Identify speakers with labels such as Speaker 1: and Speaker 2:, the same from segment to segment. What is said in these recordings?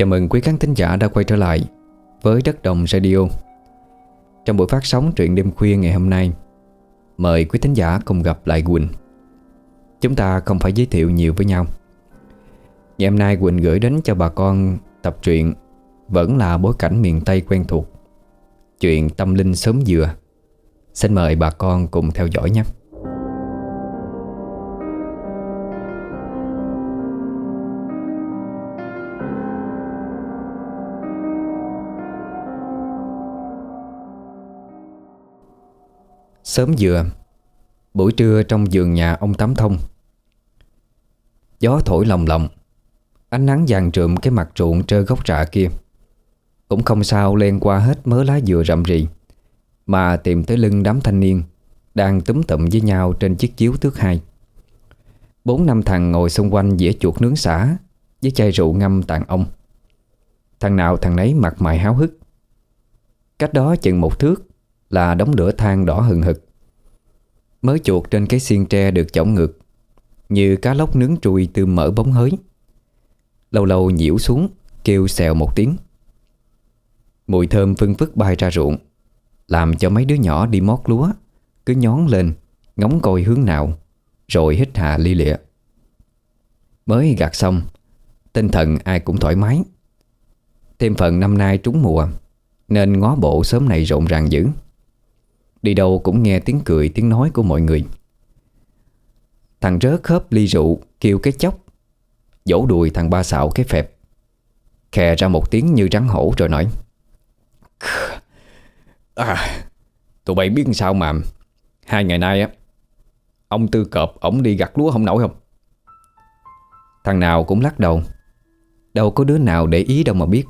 Speaker 1: Chào mừng quý khán thính giả đã quay trở lại với Đất Đồng Radio. Trong buổi phát sóng truyện đêm khuya ngày hôm nay, Mời quý thính giả cùng gặp lại Quỳnh. Chúng ta không phải giới thiệu nhiều với nhau. Ngày hôm nay Quỳnh gửi đến cho bà con tập truyện Vẫn là bối cảnh miền Tây quen thuộc. Chuyện tâm linh sớm dừa. Xin mời bà con cùng theo dõi nhé. Sớm dừa Buổi trưa trong giường nhà ông Tám Thông. Gió thổi lồng lộng, Ánh nắng vàng trượm cái mặt ruộng trơ gốc rạ kia. Cũng không sao len qua hết mớ lá dừa rậm rì, Mà tìm tới lưng đám thanh niên Đang túm tụm với nhau trên chiếc chiếu tước hai. Bốn năm thằng ngồi xung quanh dĩa chuột nướng xả Với chai rượu ngâm tàn ông. Thằng nào thằng nấy mặt mày háo hức. Cách đó chừng một thước là đống lửa than đỏ hừng hực. Mới chuột trên cái xiên tre được chổng ngược, Như cá lóc nướng trùi từ mỡ bóng hới. Lâu lâu nhiễu xuống, Kêu xèo một tiếng. Mùi thơm phân phức bay ra ruộng, Làm cho mấy đứa nhỏ đi mót lúa, Cứ nhón lên, Ngóng coi hướng nào, Rồi hít hà ly lịa. Mới gạt xong, Tinh thần ai cũng thoải mái. Thêm phần năm nay trúng mùa, Nên ngó bộ sớm này rộn ràng dữ. Đi đâu cũng nghe tiếng cười tiếng nói của mọi người. Thằng rớt khớp ly rượu Kêu cái chóc, Vỗ đùi thằng ba xạo cái phẹp. Khè ra một tiếng như rắn hổ rồi nói À Tụi bay biết sao mà Hai ngày nay á Ông Tư Cọp ổng đi gặt lúa không nổi không? Thằng nào cũng lắc đầu. Đâu có đứa nào để ý đâu mà biết.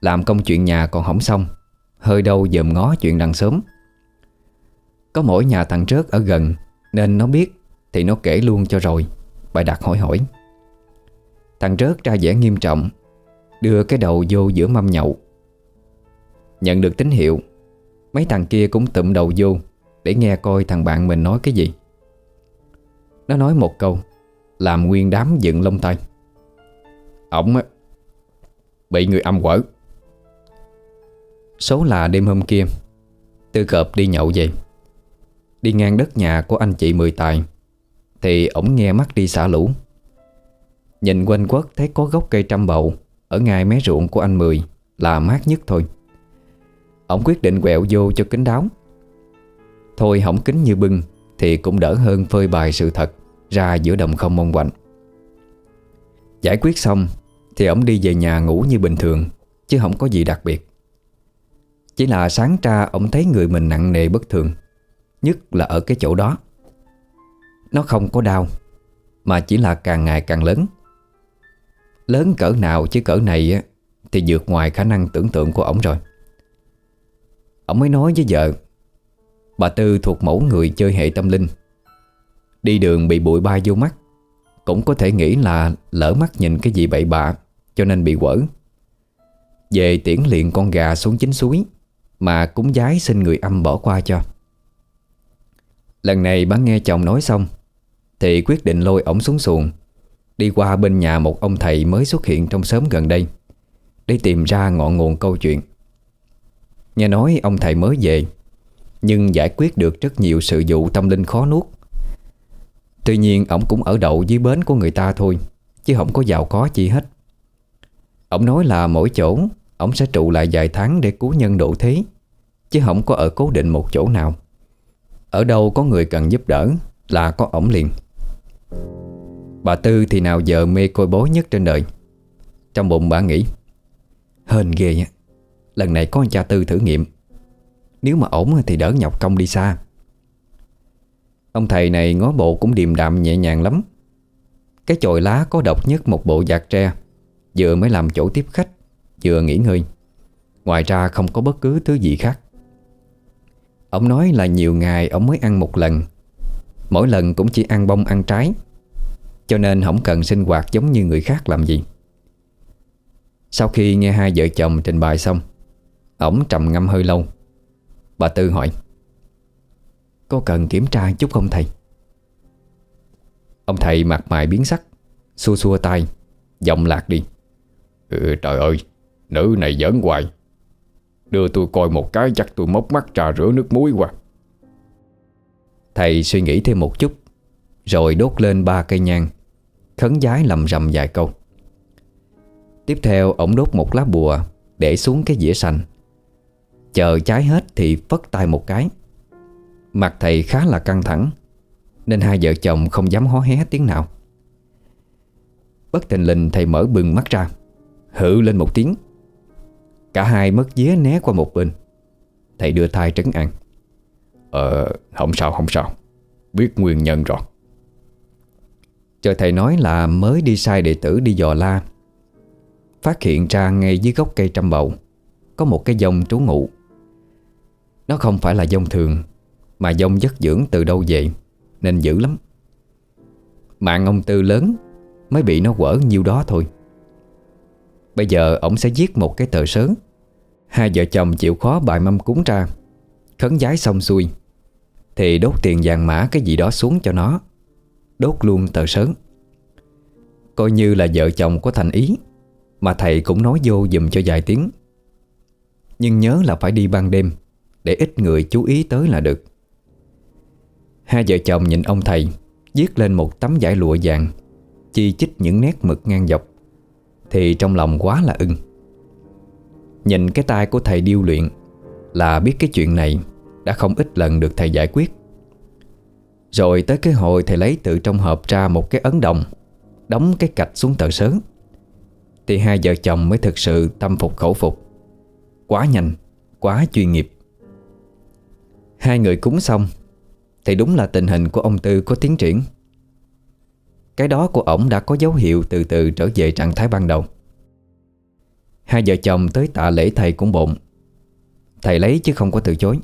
Speaker 1: Làm công chuyện nhà còn hỏng xong Hơi đâu dòm ngó chuyện đằng sớm có mỗi nhà thằng rớt ở gần, Nên nó biết, Thì nó kể luôn cho rồi. Bài đặt hỏi hỏi. Thằng rớt ra vẻ nghiêm trọng, Đưa cái đầu vô giữa mâm nhậu. Nhận được tín hiệu, Mấy thằng kia cũng tụm đầu vô, Để nghe coi thằng bạn mình nói cái gì. Nó nói một câu, Làm nguyên đám dựng lông tay Ổng Bị người âm quở. Số là đêm hôm kia, Tư cợp đi nhậu về. Đi ngang đất nhà của anh chị Mười Tài. Thì ổng nghe mắt đi xả lũ. Nhìn quanh quất thấy có gốc cây trăm bậu Ở ngay mé ruộng của anh Mười Là mát nhất thôi. Ổng quyết định quẹo vô cho kính đáo. Thôi hỏng kính như bưng Thì cũng đỡ hơn phơi bài sự thật Ra giữa đồng không mong quạnh. Giải quyết xong Thì ổng đi về nhà ngủ như bình thường, Chứ không có gì đặc biệt. Chỉ là sáng ra ổng thấy người mình nặng nề bất thường. Nhất là ở cái chỗ đó. Nó không có đau, Mà chỉ là càng ngày càng lớn. Lớn cỡ nào chứ cỡ này Thì vượt ngoài khả năng tưởng tượng của ổng rồi. Ổng mới nói với vợ, Bà Tư thuộc mẫu người chơi hệ tâm linh. Đi đường bị bụi bay vô mắt, Cũng có thể nghĩ là lỡ mắt nhìn cái gì bậy bạ, Cho nên bị quở. Về tiễn liền con gà xuống chính suối, Mà cúng giái xin người âm bỏ qua cho. Lần này bà nghe chồng nói xong, Thì quyết định lôi ổng xuống xuồng. Đi qua bên nhà một ông thầy mới xuất hiện trong xóm gần đây, Để tìm ra ngọn nguồn câu chuyện. Nghe nói ông thầy mới về, Nhưng giải quyết được rất nhiều sự vụ tâm linh khó nuốt. Tuy nhiên, ổng cũng ở đậu dưới bến của người ta thôi, Chứ không có giàu có chi hết. Ổng nói là mỗi chỗ, ổng sẽ trụ lại vài tháng để cứu nhân độ thế, Chứ không có ở cố định một chỗ nào. Ở đâu có người cần giúp đỡ Là có ổng liền. Bà Tư thì nào giờ mê coi bối nhất trên đời. Trong bụng bà nghĩ, Hên ghê nha Lần này có anh cha Tư thử nghiệm. Nếu mà ổn thì đỡ nhọc công đi xa. Ông thầy này ngó bộ cũng điềm đạm nhẹ nhàng lắm. Cái chồi lá có độc nhất một bộ giạc tre, Vừa mới làm chỗ tiếp khách, Vừa nghỉ ngơi. Ngoài ra không có bất cứ thứ gì khác. Ông nói là nhiều ngày ông mới ăn một lần. Mỗi lần cũng chỉ ăn bông ăn trái. Cho nên không cần sinh hoạt giống như người khác làm gì. Sau khi nghe hai vợ chồng trình bày xong Ổng trầm ngâm hơi lâu. Bà Tư hỏi Có cần kiểm tra chút không thầy?
Speaker 2: Ông thầy mặt mày biến sắc Xua xua tay Giọng lạc đi ừ, Trời ơi Nữ này giỡn hoài. Đưa tôi coi một cái chắc tôi móc mắt trà rửa nước muối qua.
Speaker 1: Thầy suy nghĩ thêm một chút, Rồi đốt lên ba cây nhang, Khấn giái lầm rầm vài câu. Tiếp theo ổng đốt một lá bùa Để xuống cái dĩa xanh Chờ cháy hết thì phất tay một cái. Mặt thầy khá là căng thẳng, Nên hai vợ chồng không dám hó hé tiếng nào. Bất tình lình thầy mở bừng mắt ra Hự lên một tiếng. Cả hai mất vía né qua một bên. Thầy đưa thai trấn an.
Speaker 2: Ờ không sao không sao. Biết nguyên nhân rồi.
Speaker 1: Trời thầy nói là mới đi sai đệ tử đi dò la. Phát hiện ra ngay dưới gốc cây trăm bầu, Có một cái dông trú ngụ. Nó không phải là dông thường, Mà dông giấc dưỡng từ đâu về, Nên dữ lắm. Mạng ông Tư lớn Mới bị nó quở nhiêu đó thôi. Bây giờ ổng sẽ viết một cái tờ sớm. Hai vợ chồng chịu khó bài mâm cúng ra. Khấn giái xong xuôi, Thì đốt tiền vàng mã cái gì đó xuống cho nó. Đốt luôn tờ sớm. Coi như là vợ chồng có thành ý, Mà thầy cũng nói vô dùm cho vài tiếng. Nhưng nhớ là phải đi ban đêm, Để ít người chú ý tới là được. Hai vợ chồng nhìn ông thầy, Viết lên một tấm vải lụa vàng, Chi chích những nét mực ngang dọc, Thì trong lòng quá là ưng. Nhìn cái tay của thầy điêu luyện Là biết cái chuyện này Đã không ít lần được thầy giải quyết. Rồi tới cái hồi thầy lấy từ trong hộp ra một cái ấn đồng, Đóng cái cạch xuống tờ sớm Thì hai vợ chồng mới thực sự tâm phục khẩu phục. Quá nhanh, Quá chuyên nghiệp. Hai người cúng xong, Thì đúng là tình hình của ông Tư có tiến triển. Cái đó của ổng đã có dấu hiệu từ từ trở về trạng thái ban đầu. Hai vợ chồng tới tạ lễ thầy cũng bộn. Thầy lấy chứ không có từ chối.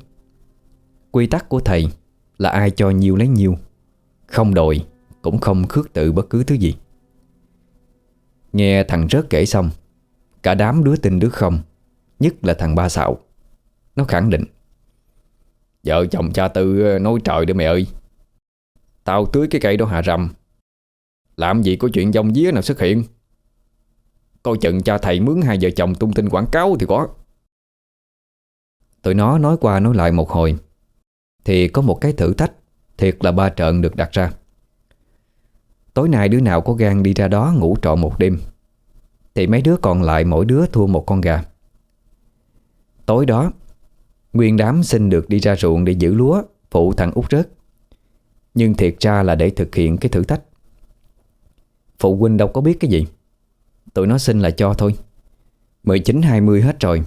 Speaker 1: Quy tắc của thầy là ai cho nhiều lấy nhiều. Không đòi Cũng không khước tự bất cứ thứ gì. Nghe thằng rớt kể xong, Cả đám đứa tin đứa không, Nhất là thằng ba xạo. Nó khẳng định,
Speaker 2: Vợ chồng cha Tư ờ, nói trời đấy mẹ ơi. Tao tưới cái cây đó hà rầm Làm gì có chuyện dông día nào xuất hiện. Coi chừng cha thầy mướn hai vợ chồng tung tin quảng cáo thì có.
Speaker 1: Tụi nó nói qua nói lại một hồi. Thì có một cái thử thách, Thiệt là ba trận được đặt ra. Tối nay đứa nào có gan đi ra đó ngủ trọ một đêm, Thì mấy đứa còn lại mỗi đứa thua một con gà. Tối đó, Nguyên đám xin được đi ra ruộng để giữ lúa, Phụ thằng út rớt. Nhưng thiệt ra là để thực hiện cái thử thách. Phụ huynh đâu có biết cái gì. Tụi nó xin là cho thôi. 19-20 hết rồi.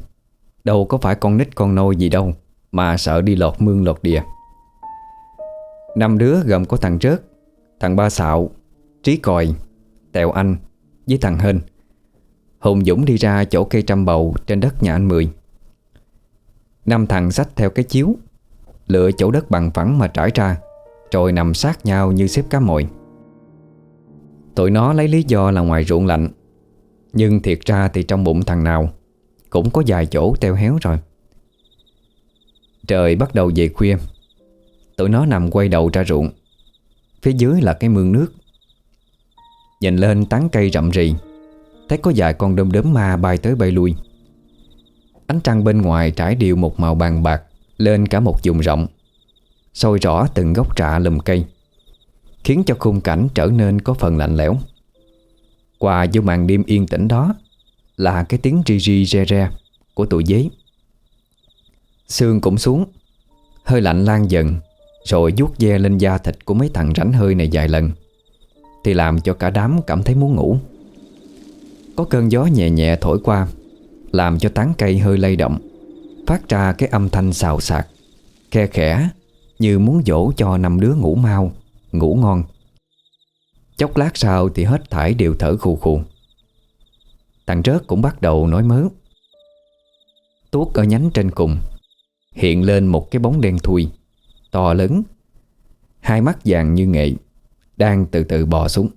Speaker 1: Đâu có phải con nít con nôi gì đâu, Mà sợ đi lọt mương lọt đìa Năm đứa gồm có thằng Rớt Thằng Ba Sạo, Trí Còi, Tèo Anh Với thằng Hên. Hùng Dũng đi ra chỗ cây trăm bầu Trên đất nhà anh Mười. Năm thằng xách theo cái chiếu, Lựa chỗ đất bằng phẳng mà trải ra, Rồi nằm sát nhau như xếp cá mồi. Tụi nó lấy lý do là ngoài ruộng lạnh nhưng thiệt ra thì trong bụng thằng nào Cũng có vài chỗ teo héo rồi. Trời bắt đầu về khuya, Tụi nó nằm quay đầu ra ruộng. Phía dưới là cái mương nước. Nhìn lên tán cây rậm rì, Thấy có vài con đom đóm ma bay tới bay lui. Ánh trăng bên ngoài trải đều một màu bàn bạc Lên cả một vùng rộng, soi rõ từng gốc trạ lùm cây, Khiến cho khung cảnh trở nên có phần lạnh lẽo. Qua vô màn đêm yên tĩnh đó Là cái tiếng ri ri re re Của tụi dế. Sương cũng xuống, Hơi lạnh lan dần, Rồi vuốt ve lên da thịt của mấy thằng rảnh hơi này vài lần, Thì làm cho cả đám cảm thấy muốn ngủ. Có cơn gió nhẹ nhẹ thổi qua, Làm cho tán cây hơi lay động, Phát ra cái âm thanh xào xạc, Khe khẽ Như muốn dỗ cho năm đứa ngủ mau, Ngủ ngon. Chốc lát sau thì hết thải đều thở khù khù. Thằng rớt cũng bắt đầu nói mớ. Tuốt ở nhánh trên cùng, Hiện lên một cái bóng đen thui, To lớn. Hai mắt vàng như nghệ, Đang từ từ bò xuống.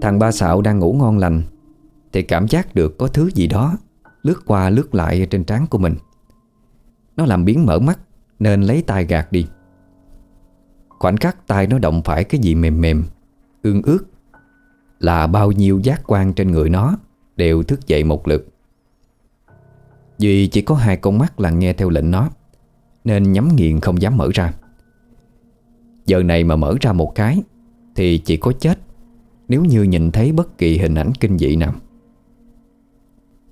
Speaker 1: Thằng ba xạo đang ngủ ngon lành, Thì cảm giác được có thứ gì đó Lướt qua lướt lại trên trán của mình. Nó làm biến mở mắt, Nên lấy tay gạt đi. Khoảnh khắc tay nó động phải cái gì mềm mềm, Ương ướt Là bao nhiêu giác quan trên người nó Đều thức dậy một lượt Duy chỉ có hai con mắt là nghe theo lệnh nó, Nên nhắm nghiền không dám mở ra. Giờ này mà mở ra một cái, Thì chỉ có chết, Nếu như nhìn thấy bất kỳ hình ảnh kinh dị nào.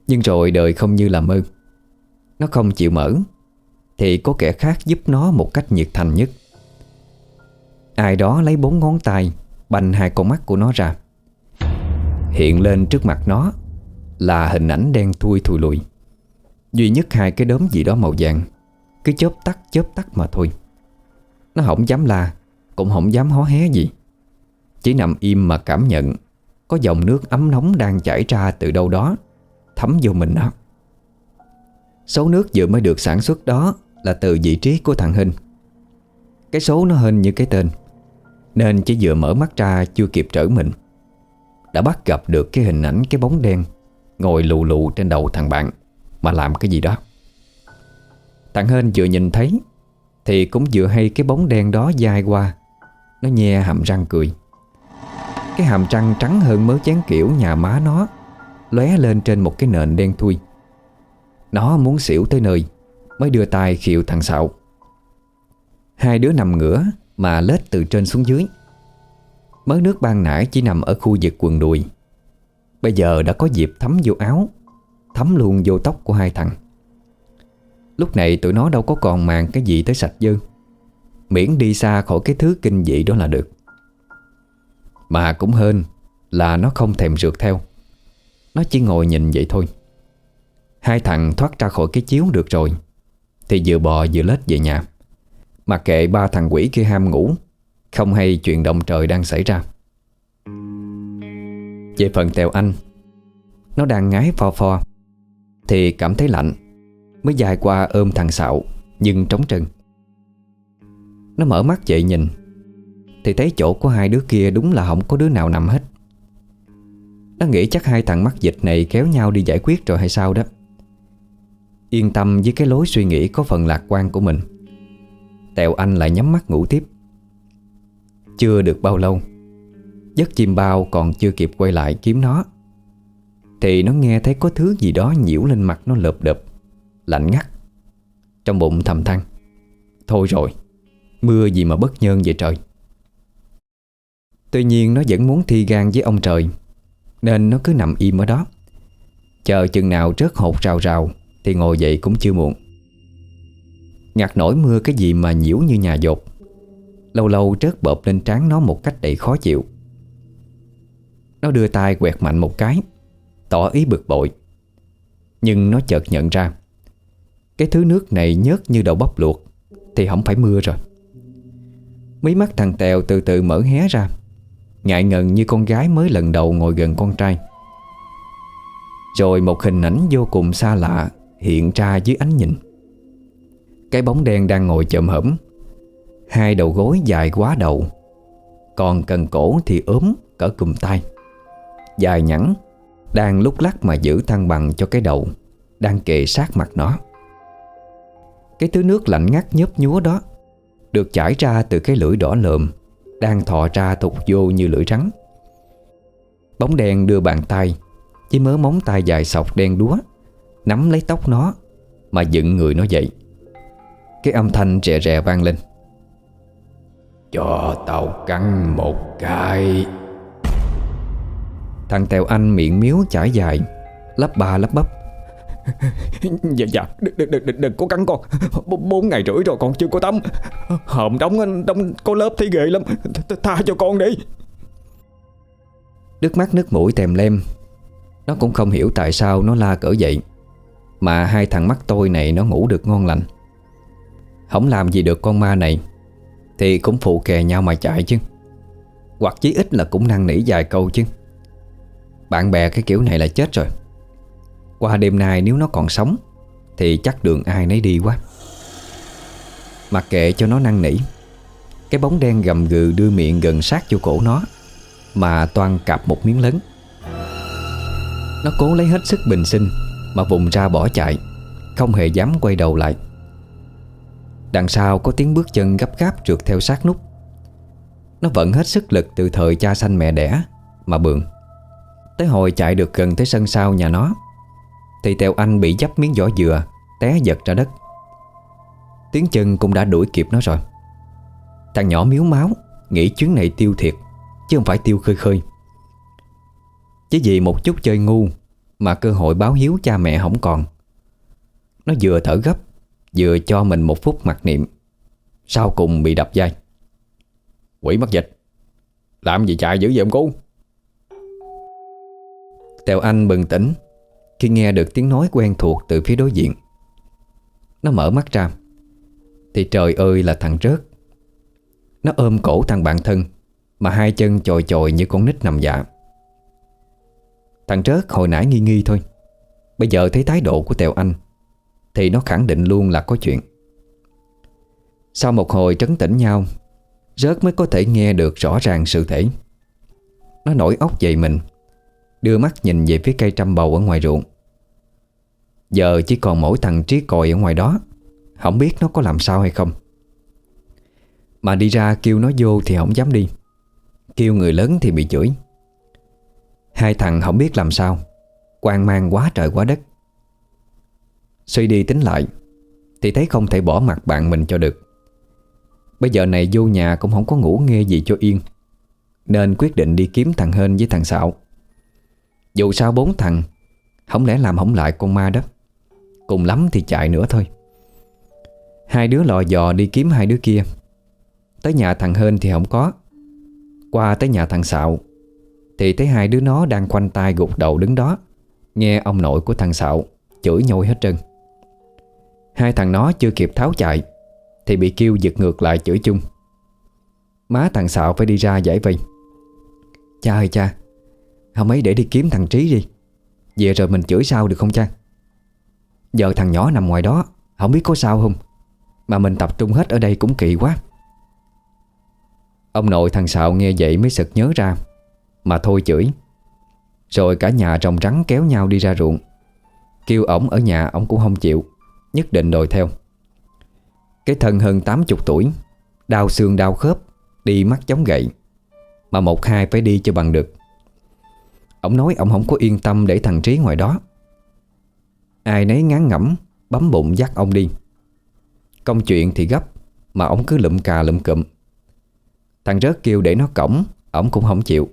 Speaker 1: Nhưng rồi đời không như là mơ. Nó không chịu mở, Thì có kẻ khác giúp nó một cách nhiệt thành nhất. Ai đó lấy bốn ngón tay, Bành hai con mắt của nó ra. Hiện lên trước mặt nó Là hình ảnh đen thui thùi lùi. Duy nhất hai cái đốm gì đó màu vàng, Cứ chớp tắt chớp tắt mà thôi. Nó không dám la, Cũng không dám hó hé gì. Chỉ nằm im mà cảm nhận Có dòng nước ấm nóng đang chảy ra từ đâu đó, Thấm vô mình nó. Số nước vừa mới được sản xuất đó Là từ vị trí của thằng Hình Cái số nó hình như cái tên. Nên chỉ vừa mở mắt ra chưa kịp trở mình. Đã bắt gặp được cái hình ảnh cái bóng đen Ngồi lù lù trên đầu thằng bạn Mà làm cái gì đó. Thằng Hên vừa nhìn thấy Thì cũng vừa hay cái bóng đen đó dài qua. Nó nhe hàm răng cười. Cái hàm răng trắng hơn mớ chén kiểu nhà má nó lóe lên trên một cái nền đen thui. Nó muốn xỉu tới nơi Mới đưa tay khiệu thằng Sạo. Hai đứa nằm ngửa mà lết từ trên xuống dưới. Mớ nước ban nãy chỉ nằm ở khu vực quần đùi. Bây giờ đã có dịp thấm vô áo, Thấm luôn vô tóc của hai thằng. Lúc này tụi nó đâu có còn màng cái gì tới sạch dơ. Miễn đi xa khỏi cái thứ kinh dị đó là được. Mà cũng hơn là nó không thèm rượt theo. Nó chỉ ngồi nhìn vậy thôi. Hai thằng thoát ra khỏi cái chiếu được rồi, Thì vừa bò vừa lết về nhà mà kệ ba thằng quỷ kia ham ngủ. Không hay chuyện động trời đang xảy ra. Về phần Tèo Anh, Nó đang ngái pho pho, Thì cảm thấy lạnh. Mới dài qua ôm thằng Sạo, Nhưng trống trừng Nó mở mắt dậy nhìn, Thì thấy chỗ của hai đứa kia đúng là không có đứa nào nằm hết. Nó nghĩ chắc hai thằng mắc dịch này kéo nhau đi giải quyết rồi hay sao đó. Yên tâm với cái lối suy nghĩ có phần lạc quan của mình. Tèo Anh lại nhắm mắt ngủ tiếp. Chưa được bao lâu, Giấc chim bao còn chưa kịp quay lại kiếm nó. Thì nó nghe thấy có thứ gì đó nhiễu lên mặt nó lợp đợp, Lạnh ngắt. Trong bụng thầm than, Thôi rồi, Mưa gì mà bất nhân vậy trời. Tuy nhiên nó vẫn muốn thi gan với ông trời, Nên nó cứ nằm im ở đó. Chờ chừng nào rớt hột rào rào Thì ngồi dậy cũng chưa muộn ngạt nổi mưa cái gì mà nhiễu như nhà dột. Lâu lâu trớt bợp lên trán nó một cách đầy khó chịu. Nó đưa tay quẹt mạnh một cái, Tỏ ý bực bội. Nhưng nó chợt nhận ra, Cái thứ nước này nhớt như đậu bắp luộc, Thì không phải mưa rồi. Mí mắt thằng Tèo từ từ mở hé ra, Ngại ngần như con gái mới lần đầu ngồi gần con trai. Rồi một hình ảnh vô cùng xa lạ Hiện ra dưới ánh nhìn. Cái bóng đen đang ngồi chậm hẩm Hai đầu gối dài quá đầu, Còn cần cổ thì ốm cỡ cùm tay. Dài nhẵn, Đang lúc lắc mà giữ thăng bằng cho cái đầu, Đang kề sát mặt nó. Cái thứ nước lạnh ngắt nhớp nhúa đó, Được chảy ra từ cái lưỡi đỏ lợm Đang thò ra thục vô như lưỡi rắn. Bóng đen đưa bàn tay Với mớ móng tay dài sọc đen đúa, Nắm lấy tóc nó, Mà dựng người nó dậy. Cái âm thanh rè rè vang lên.
Speaker 2: Cho tao cắn một cái.
Speaker 1: Thằng Tèo Anh miệng miếu chải dài. Lắp ba lắp bắp.
Speaker 2: Dạ dạ đừng, đừng, đừng, đừng có cắn con. Bốn ngày rưỡi rồi còn chưa có tắm. Hòm đóng đóng có lớp thấy ghê lắm. Th Tha cho con đi.
Speaker 1: Nước mắt nước mũi tèm lem. Nó cũng không hiểu tại sao nó la cỡ vậy Mà hai thằng mắt tôi này nó ngủ được ngon lành không làm gì được con ma này Thì cũng phụ kè nhau mà chạy chứ. Hoặc chí ít là cũng năn nỉ vài câu chứ. Bạn bè cái kiểu này là chết rồi. Qua đêm nay nếu nó còn sống Thì chắc đường ai nấy đi quá. Mặc kệ cho nó năn nỉ, Cái bóng đen gầm gừ đưa miệng gần sát vô cổ nó Mà toan cạp một miếng lớn. Nó cố lấy hết sức bình sinh Mà vùng ra bỏ chạy, Không hề dám quay đầu lại. Đằng sau có tiếng bước chân gấp gáp trượt theo sát nút. Nó vẫn hết sức lực từ thời cha sanh mẹ đẻ Mà bường. Tới hồi chạy được gần tới sân sau nhà nó, Thì Tèo Anh bị dắp miếng vỏ dừa, Té giật ra đất. Tiếng chân cũng đã đuổi kịp nó rồi. Thằng nhỏ miếu máu Nghĩ chuyến này tiêu thiệt, Chứ không phải tiêu khơi khơi. Chỉ vì một chút chơi ngu Mà cơ hội báo hiếu cha mẹ không còn. Nó vừa thở gấp Vừa cho mình một phút mặc niệm, Sau cùng bị đập dai
Speaker 2: Quỷ mất dịch. Làm gì chạy dữ vậy ông cô
Speaker 1: Tèo Anh bừng tỉnh Khi nghe được tiếng nói quen thuộc từ phía đối diện. Nó mở mắt ra. Thì trời ơi là thằng rớt. Nó ôm cổ thằng bạn thân Mà hai chân chồi chồi như con nít nằm dạ. Thằng rớt hồi nãy nghi nghi thôi. Bây giờ thấy thái độ của Tèo Anh thì nó khẳng định luôn là có chuyện. Sau một hồi trấn tĩnh nhau, Rớt mới có thể nghe được rõ ràng sự thể. Nó nổi óc dậy mình, Đưa mắt nhìn về phía cây trăm bầu ở ngoài ruộng. Giờ chỉ còn mỗi thằng trí còi ở ngoài đó, Không biết nó có làm sao hay không. Mà đi ra kêu nó vô thì không dám đi. Kêu người lớn thì bị chửi. Hai thằng không biết làm sao, quan mang quá trời quá đất. Suy đi tính lại, Thì thấy không thể bỏ mặt bạn mình cho được. Bây giờ này vô nhà cũng không có ngủ nghe gì cho yên, Nên quyết định đi kiếm thằng Hên với thằng Sạo. Dù sao bốn thằng, Không lẽ làm hỏng lại con ma đó? Cùng lắm thì chạy nữa thôi. Hai đứa lò dò đi kiếm hai đứa kia. Tới nhà thằng Hên thì không có. Qua tới nhà thằng Sạo, Thì thấy hai đứa nó đang quanh tay gục đầu đứng đó, Nghe ông nội của thằng Sạo Chửi nhôi hết trơn. Hai thằng nó chưa kịp tháo chạy, Thì bị kêu giật ngược lại chửi chung. Má thằng Sạo phải đi ra giải vây. Cha ơi, cha Không ấy để đi kiếm thằng Trí đi. Về rồi mình chửi sao được không cha? Giờ thằng nhỏ nằm ngoài đó, Không biết có sao không? Mà mình tập trung hết ở đây cũng kỳ quá. Ông nội thằng Sạo nghe vậy mới sực nhớ ra, Mà thôi chửi. Rồi cả nhà rồng rắn kéo nhau đi ra ruộng. Kêu ổng ở nhà ổng cũng không chịu. Nhất định đòi theo. Cái thân hơn 80 tuổi, Đau xương đau khớp, Đi mắt chống gậy, Mà một hai phải đi cho bằng được. Ông nói ông không có yên tâm để thằng Trí ngoài đó. Ai nấy ngán ngẩm, Bấm bụng dắt ông đi. Công chuyện thì gấp, Mà ông cứ lụm cà lụm cụm. Thằng rớt kêu để nó cổng, Ông cũng không chịu.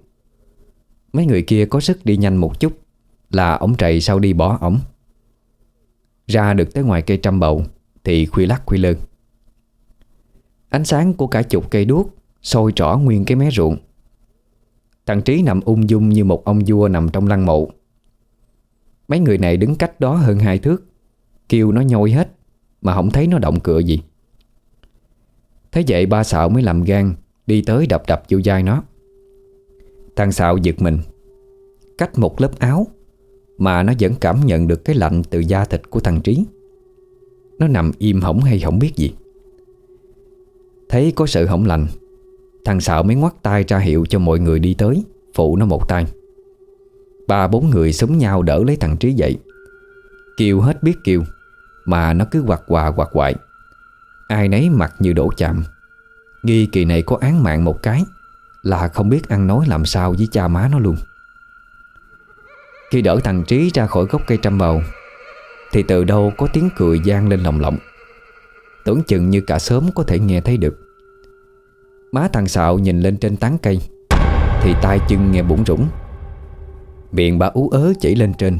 Speaker 1: Mấy người kia có sức đi nhanh một chút, Là ông trầy sau đi bỏ ổng ra được tới ngoài cây trăm bầu Thì khuya lắc khuya lơn Ánh sáng của cả chục cây đuốc sôi trỏ nguyên cái mé ruộng. Thằng Trí nằm ung dung như một ông vua nằm trong lăng mộ. Mấy người này đứng cách đó hơn hai thước, Kêu nó nhôi hết Mà không thấy nó động cựa gì. Thế vậy ba xạo mới làm gan Đi tới đập đập vô vai nó. Thằng xạo giật mình Cách một lớp áo mà nó vẫn cảm nhận được cái lạnh từ da thịt của thằng Trí. Nó nằm im hỏng hay không biết gì. Thấy có sự hỏng lạnh, Thằng sạo mới ngoắt tay ra hiệu cho mọi người đi tới Phụ nó một tay. Ba bốn người súng nhau đỡ lấy thằng Trí dậy. Kêu hết biết kêu Mà nó cứ quạt quà quạt quại. Ai nấy mặt như đổ chạm Nghi kỳ này có án mạng một cái Là không biết ăn nói làm sao với cha má nó luôn. Khi đỡ thằng Trí ra khỏi gốc cây trăm bầu Thì từ đâu có tiếng cười gian lên lòng lộng. Tưởng chừng như cả sớm có thể nghe thấy được. Má thằng Sạo nhìn lên trên tán cây, Thì tay chân nghe bủng rủng Miệng bà ú ớ chảy lên trên,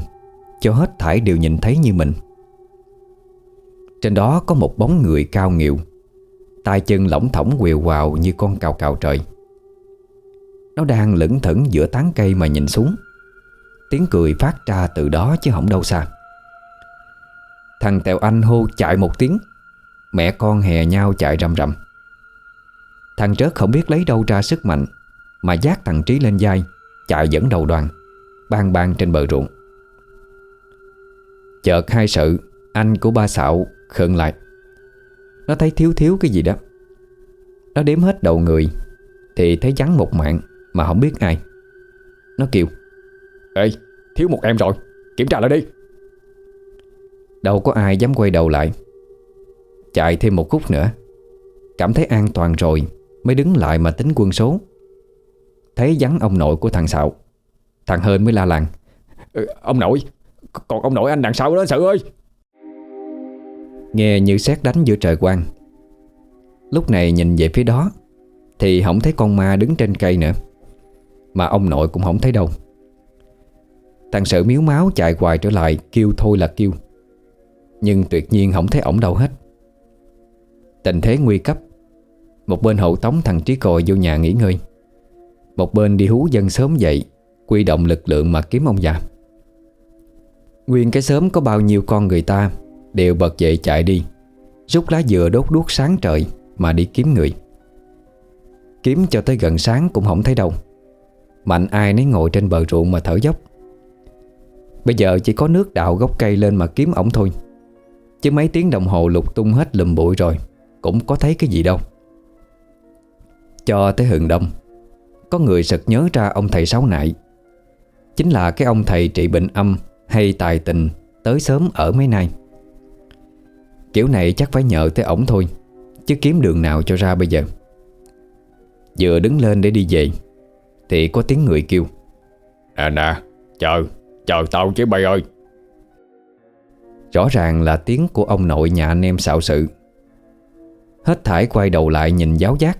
Speaker 1: Cho hết thải đều nhìn thấy như mình. Trên đó có một bóng người cao nghịu tay chân lỏng thỏng quều quào như con cào cào trời. Nó đang lững thững giữa tán cây mà nhìn xuống. Tiếng cười phát ra từ đó chứ không đâu xa. Thằng Tèo Anh hô chạy một tiếng. Mẹ con hè nhau chạy rầm rầm. Thằng Trớt không biết lấy đâu ra sức mạnh, Mà giác thằng Trí lên vai, Chạy dẫn đầu đoàn, Bang bang trên bờ ruộng. Chợt hai sự, Anh của ba xạo khựng lại. Nó thấy thiếu thiếu cái gì đó. Nó đếm hết đầu người, Thì thấy vắng một mạng Mà không biết ai. Nó kêu
Speaker 2: Ê thiếu một em rồi. Kiểm tra lại đi.
Speaker 1: Đâu có ai dám quay đầu lại. Chạy thêm một khúc nữa. Cảm thấy an toàn rồi Mới đứng lại mà tính quân số. Thấy vắng ông nội của thằng Sạo. Thằng Hên mới la làng.
Speaker 2: Ừ, Ông nội. Còn ông nội anh đằng sau đó sự ơi.
Speaker 1: Nghe như xét đánh giữa trời quang. Lúc này nhìn về phía đó Thì không thấy con ma đứng trên cây nữa. Mà ông nội cũng không thấy đâu Thằng sợ miếu máu chạy hoài trở lại, Kêu thôi là kêu. Nhưng tuyệt nhiên không thấy ổng đâu hết. Tình thế nguy cấp. Một bên hậu tống thằng Trí Còi vô nhà nghỉ ngơi. Một bên đi hú dân sớm dậy, Quy động lực lượng mà kiếm ông già. Nguyên cái sớm có bao nhiêu con người ta, Đều bật dậy chạy đi. Rút lá dừa đốt đuốc sáng trời Mà đi kiếm người. Kiếm cho tới gần sáng cũng không thấy đâu. Mạnh ai nấy ngồi trên bờ ruộng mà thở dốc. Bây giờ chỉ có nước đạo gốc cây lên mà kiếm ổng thôi. Chứ mấy tiếng đồng hồ lục tung hết lùm bụi rồi, Cũng có thấy cái gì đâu. Cho tới hừng đông, Có người sực nhớ ra ông thầy sáu nại. Chính là cái ông thầy trị bệnh âm Hay tài tình Tới sớm ở mấy nay. Kiểu này chắc phải nhờ tới ổng thôi, Chứ kiếm đường nào cho ra bây giờ. Vừa đứng lên để đi về, Thì có tiếng người kêu.
Speaker 2: À nè, Chờ. Chờ tao chứ, bay ơi.
Speaker 1: Rõ ràng là tiếng của ông nội nhà anh em xạo sự. Hết thải quay đầu lại nhìn giáo giác.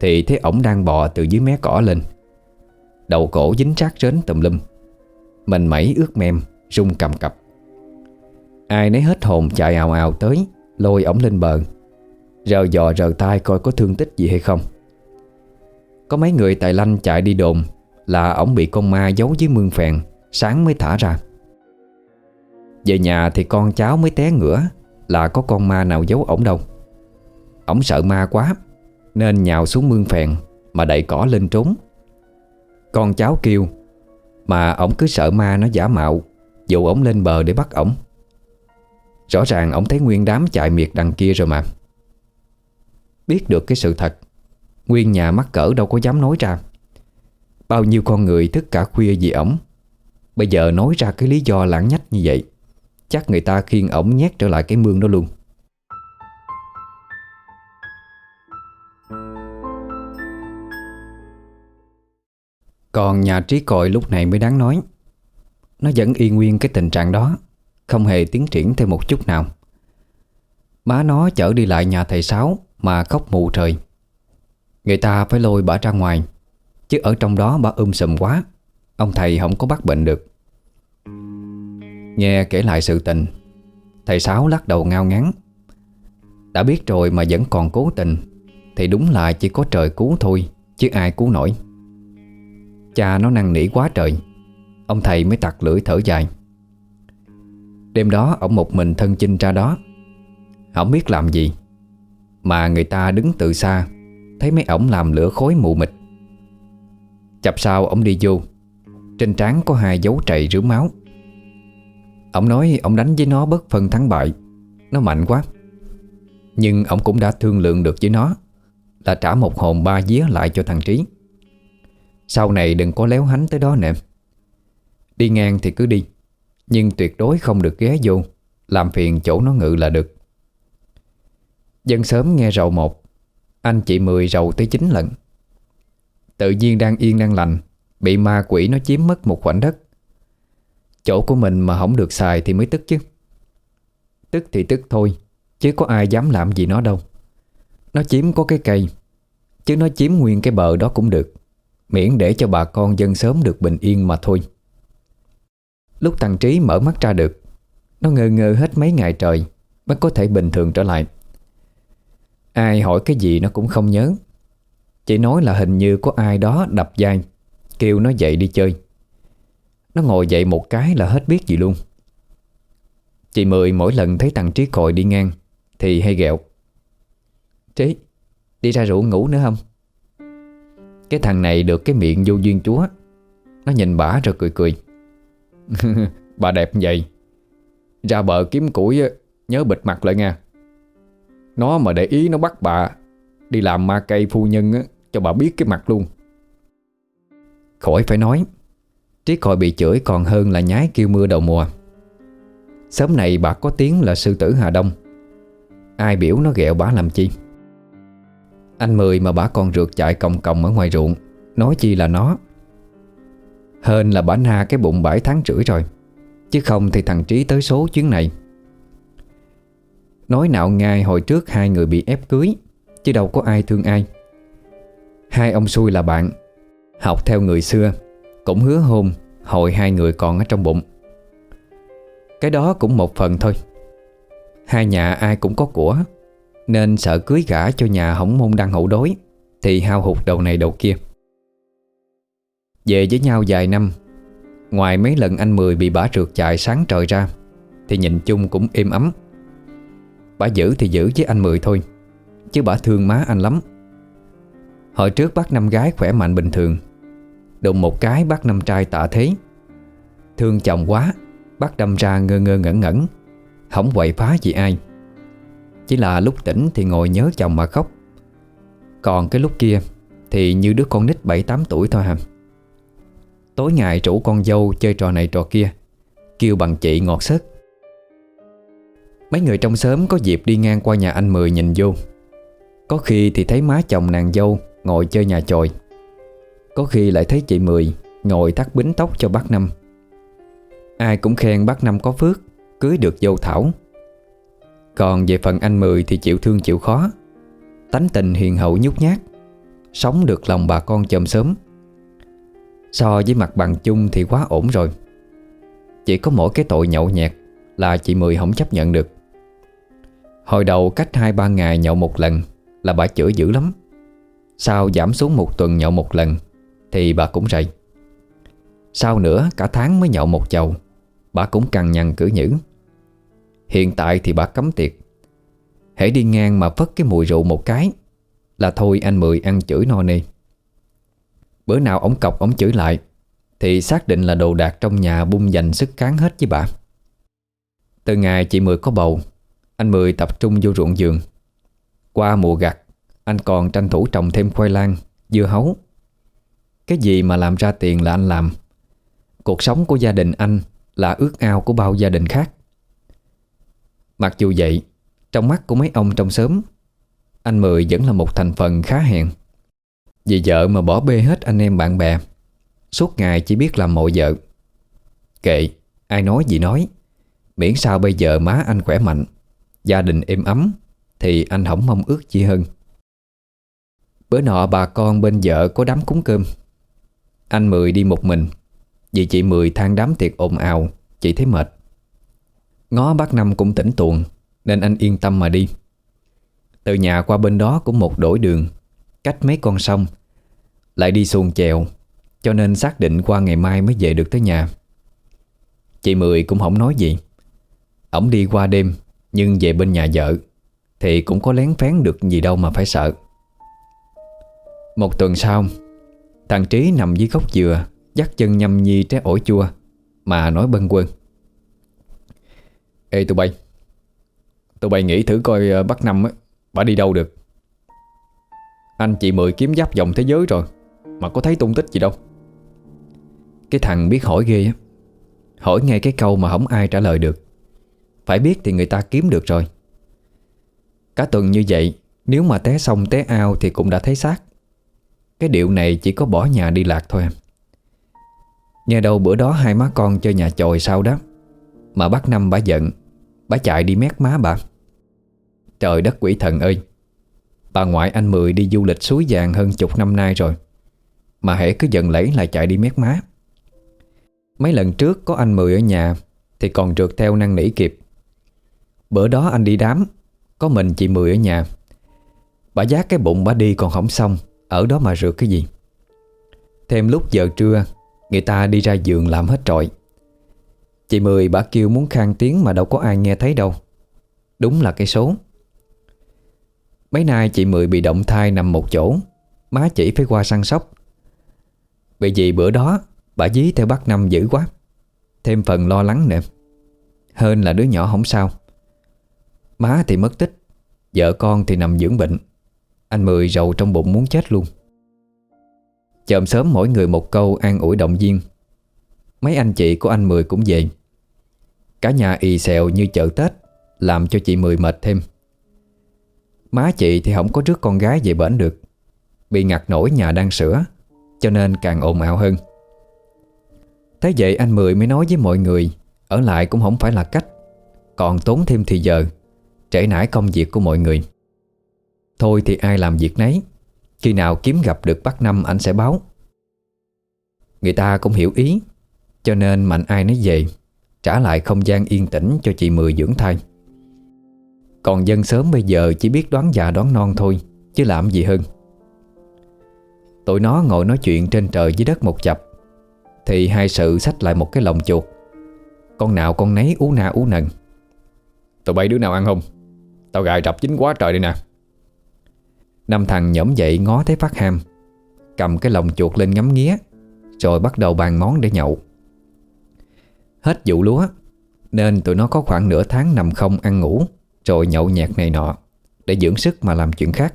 Speaker 1: Thì thấy ổng đang bò từ dưới mé cỏ lên. Đầu cổ dính rác rến tùm lum. Mình mẩy ướt mềm, Rung cầm cập. Ai nấy hết hồn chạy ào ào tới, Lôi ổng lên bờ. Rờ dò rờ tay coi có thương tích gì hay không. Có mấy người tài lanh chạy đi đồn Là ổng bị con ma giấu dưới mương phèn. Sáng mới thả ra. Về nhà thì con cháu mới té ngửa, Là có con ma nào giấu ổng đâu. Ổng sợ ma quá, Nên nhào xuống mương phèn Mà đậy cỏ lên trốn. Con cháu kêu, Mà ổng cứ sợ ma nó giả mạo, Dụ ổng lên bờ để bắt ổng. Rõ ràng ổng thấy nguyên đám chạy miệt đằng kia rồi mà. Biết được cái sự thật, Nguyên nhà mắc cỡ đâu có dám nói ra. Bao nhiêu con người thức cả khuya vì ổng Bây giờ nói ra cái lý do lãng nhách như vậy, Chắc người ta khiêng ổng nhét trở lại cái mương đó luôn. Còn nhà trí còi lúc này mới đáng nói. Nó vẫn y nguyên cái tình trạng đó, Không hề tiến triển thêm một chút nào. Má nó chở đi lại nhà thầy Sáu Mà khóc mù trời. Người ta phải lôi bà ra ngoài, Chứ ở trong đó bà um sùm quá. Ông thầy không có bắt bệnh được. Nghe kể lại sự tình, Thầy Sáu lắc đầu ngao ngán. Đã biết rồi mà vẫn còn cố tình, Thì đúng là chỉ có trời cứu thôi, Chứ ai cứu nổi. Cha nó năn nỉ quá trời, Ông thầy mới tặc lưỡi thở dài. Đêm đó, ông một mình thân chinh ra đó. Không biết làm gì, Mà người ta đứng từ xa, Thấy mấy ổng làm lửa khối mù mịt. Chập sau ổng đi vô. Trên trán có hai dấu trầy rướm máu. Ông nói ông đánh với nó bất phân thắng bại. Nó mạnh quá. Nhưng ông cũng đã thương lượng được với nó, Là trả một hồn ba vía lại cho thằng Trí. Sau này đừng có léo hánh tới đó nè. Đi ngang thì cứ đi, Nhưng tuyệt đối không được ghé vô, Làm phiền chỗ nó ngự là được. Dân sớm nghe rầu một, Anh chị Mười rầu tới chín lần. Tự nhiên đang yên đang lành Bị ma quỷ nó chiếm mất một khoảnh đất. Chỗ của mình mà không được xài thì mới tức chứ. Tức thì tức thôi, Chứ có ai dám làm gì nó đâu. Nó chiếm có cái cây, Chứ nó chiếm nguyên cái bờ đó cũng được. Miễn để cho bà con dân sớm được bình yên mà thôi. Lúc thằng Trí mở mắt ra được, Nó ngơ ngơ hết mấy ngày trời, Mới có thể bình thường trở lại. Ai hỏi cái gì nó cũng không nhớ. Chỉ nói là hình như có ai đó đập vai. Kêu nó dậy đi chơi. Nó ngồi dậy một cái là hết biết gì luôn. Chị Mười mỗi lần thấy thằng Trí Cội đi ngang Thì hay ghẹo. Trí, Đi ra rượu ngủ nữa không? Cái thằng này được cái miệng vô duyên chúa. Nó nhìn bả rồi cười cười. Bà đẹp vậy. Ra bờ kiếm củi Nhớ bịt mặt lại nha. Nó mà để ý nó bắt bà Đi làm ma cây phu nhân Cho bà biết cái mặt luôn. Khỏi phải nói, Trí khỏi bị chửi còn hơn là nhái kêu mưa đầu mùa. Sớm này bà có tiếng là sư tử Hà Đông. Ai biểu nó ghẹo bà làm chi? Anh Mười mà bà còn rượt chạy còng còng ở ngoài ruộng, Nói chi là nó. Hên là bà na cái bụng bảy tháng rưỡi rồi, Chứ không thì thằng Trí tới số chuyến này. Nói nạo ngay hồi trước hai người bị ép cưới, Chứ đâu có ai thương ai. Hai ông xui là bạn Học theo người xưa, Cũng hứa hôn Hồi hai người còn ở trong bụng. Cái đó cũng một phần thôi. Hai nhà ai cũng có của, Nên sợ cưới gả cho nhà hỏng môn đăng hậu đối, Thì hao hụt đầu này đầu kia. Về với nhau vài năm, Ngoài mấy lần anh Mười bị bả trượt chạy sáng trời ra, Thì nhìn chung cũng êm ấm. Bà giữ thì giữ với anh Mười thôi, Chứ bà thương má anh lắm. Hồi trước bác năm gái khỏe mạnh bình thường Đụng một cái bác năm trai tạ thế. Thương chồng quá Bác đâm ra ngơ ngơ ngẩn ngẩn. Không quậy phá gì ai. Chỉ là lúc tỉnh thì ngồi nhớ chồng mà khóc. Còn cái lúc kia Thì như đứa con nít 7-8 tuổi thôi hả? Tối ngày chủ con dâu chơi trò này trò kia, Kêu bằng chị ngọt sớt Mấy người trong xóm có dịp đi ngang qua nhà anh Mười nhìn vô. Có khi thì thấy má chồng nàng dâu Ngồi chơi nhà chòi. Có khi lại thấy chị Mười Ngồi thắt bính tóc cho bác Năm. Ai cũng khen bác Năm có phước, Cưới được dâu Thảo. Còn về phần anh Mười thì chịu thương chịu khó. Tánh tình hiền hậu nhút nhát, Sống được lòng bà con chồm sớm So với mặt bằng chung thì quá ổn rồi. Chỉ có mỗi cái tội nhậu nhẹt Là chị Mười không chấp nhận được. Hồi đầu cách 2-3 ngày nhậu một lần Là bà chửi dữ lắm. Sau giảm xuống một tuần nhậu một lần thì bà cũng rầy. Sau nữa, cả tháng mới nhậu một chầu, Bà cũng cằn nhằn cử nhữ. Hiện tại thì bà cấm tiệc. Hãy đi ngang mà phất cái mùi rượu một cái, Là thôi anh Mười ăn chửi no nê. Bữa nào ổng cọc ổng chửi lại, Thì xác định là đồ đạc trong nhà bung dành sức cán hết với bà. Từ ngày chị Mười có bầu, Anh Mười tập trung vô ruộng giường Qua mùa gặt, Anh còn tranh thủ trồng thêm khoai lang, Dưa hấu. Cái gì mà làm ra tiền là anh làm. Cuộc sống của gia đình anh Là ước ao của bao gia đình khác. Mặc dù vậy, Trong mắt của mấy ông trong xóm, Anh Mười vẫn là một thành phần khá hèn. Vì vợ mà bỏ bê hết anh em bạn bè, Suốt ngày chỉ biết làm mộ vợ. Kệ, Ai nói gì nói, Miễn sao bây giờ má anh khỏe mạnh, Gia đình êm ấm, Thì anh không mong ước chi hơn. Bữa nọ bà con bên vợ có đám cúng cơm. Anh Mười đi một mình. Vì chị Mười than đám tiệc ồn ào, Chị thấy mệt. Ngó bác Năm cũng tỉnh tuồng, Nên anh yên tâm mà đi. Từ nhà qua bên đó cũng một đổi đường, Cách mấy con sông. Lại đi xuồng chèo, Cho nên xác định qua ngày mai mới về được tới nhà. Chị Mười cũng không nói gì. Ổng đi qua đêm, Nhưng về bên nhà vợ, Thì cũng có lén phén được gì đâu mà phải sợ. Một tuần sau Thằng Trí nằm dưới gốc dừa, Dắt chân nhâm nhi trái ổi chua, Mà nói bân quơ. Ê, tụi bay Tụi bay nghĩ thử coi ờ, bắt năm á, Bà đi đâu được? Anh chị Mười kiếm giáp vòng thế giới rồi, Mà có thấy tung tích gì đâu. Cái thằng biết hỏi ghê á, Hỏi ngay cái câu mà không ai trả lời được. Phải biết thì người ta kiếm được rồi. Cả tuần như vậy, Nếu mà té sông té ao Thì cũng đã thấy xác. Cái điệu này chỉ có bỏ nhà đi lạc thôi. Em Nghe đâu bữa đó hai má con chơi nhà chòi sao đó, Mà bác Năm bà giận Bà chạy đi mét má bà. Trời đất quỷ thần ơi, Bà ngoại anh Mười đi du lịch suối vàng hơn chục năm nay rồi, Mà hễ cứ giận lẫy lại chạy đi mét má. Mấy lần trước có anh Mười ở nhà Thì còn trượt theo năng nỉ kịp. Bữa đó anh đi đám, Có mình chị Mười ở nhà. Bà giác cái bụng bà đi còn không xong ở đó mà rượt cái gì? Thêm lúc giờ trưa, Người ta đi ra giường làm hết trọi. Chị Mười bà kêu muốn khang tiếng Mà đâu có ai nghe thấy đâu. Đúng là cái số. Mấy nay chị Mười bị động thai nằm một chỗ, Má chỉ phải qua săn sóc. Bởi vì bữa đó Bà dí theo bác Năm dữ quá. Thêm phần lo lắng nè Hơn là đứa nhỏ không sao. Má thì mất tích, Vợ con thì nằm dưỡng bệnh. Anh Mười rầu trong bụng muốn chết luôn. Chợm sớm mỗi người một câu an ủi động viên. Mấy anh chị của anh Mười cũng về. Cả nhà ì xèo như chợ Tết, Làm cho chị Mười mệt thêm. Má chị thì không có rước con gái về bển được. Bị ngặt nổi nhà đang sửa, Cho nên càng ồn ào hơn. Thế vậy anh Mười mới nói với mọi người, Ở lại cũng không phải là cách. Còn tốn thêm thì giờ, Trễ nải công việc của mọi người. Thôi thì ai làm việc nấy. Khi nào kiếm gặp được bác Năm, anh sẽ báo. Người ta cũng hiểu ý, Cho nên mạnh ai nấy về, Trả lại không gian yên tĩnh cho chị Mười dưỡng thai. Còn dân sớm bây giờ chỉ biết đoán già đoán non thôi, Chứ làm gì hơn. Tụi nó ngồi nói chuyện trên trời dưới đất một chập, Thì hai sự xách lại một cái lồng chuột. Con nào con nấy ú na ú nần.
Speaker 2: Tụi bay đứa nào ăn không? Tao gài rập chín quá trời đây nè.
Speaker 1: Năm thằng nhổm dậy ngó thấy phát ham. Cầm cái lồng chuột lên ngắm nghía, Rồi bắt đầu bàn món để nhậu. Hết vụ lúa, Nên tụi nó có khoảng nửa tháng nằm không ăn ngủ, Rồi nhậu nhạt này nọ, Để dưỡng sức mà làm chuyện khác.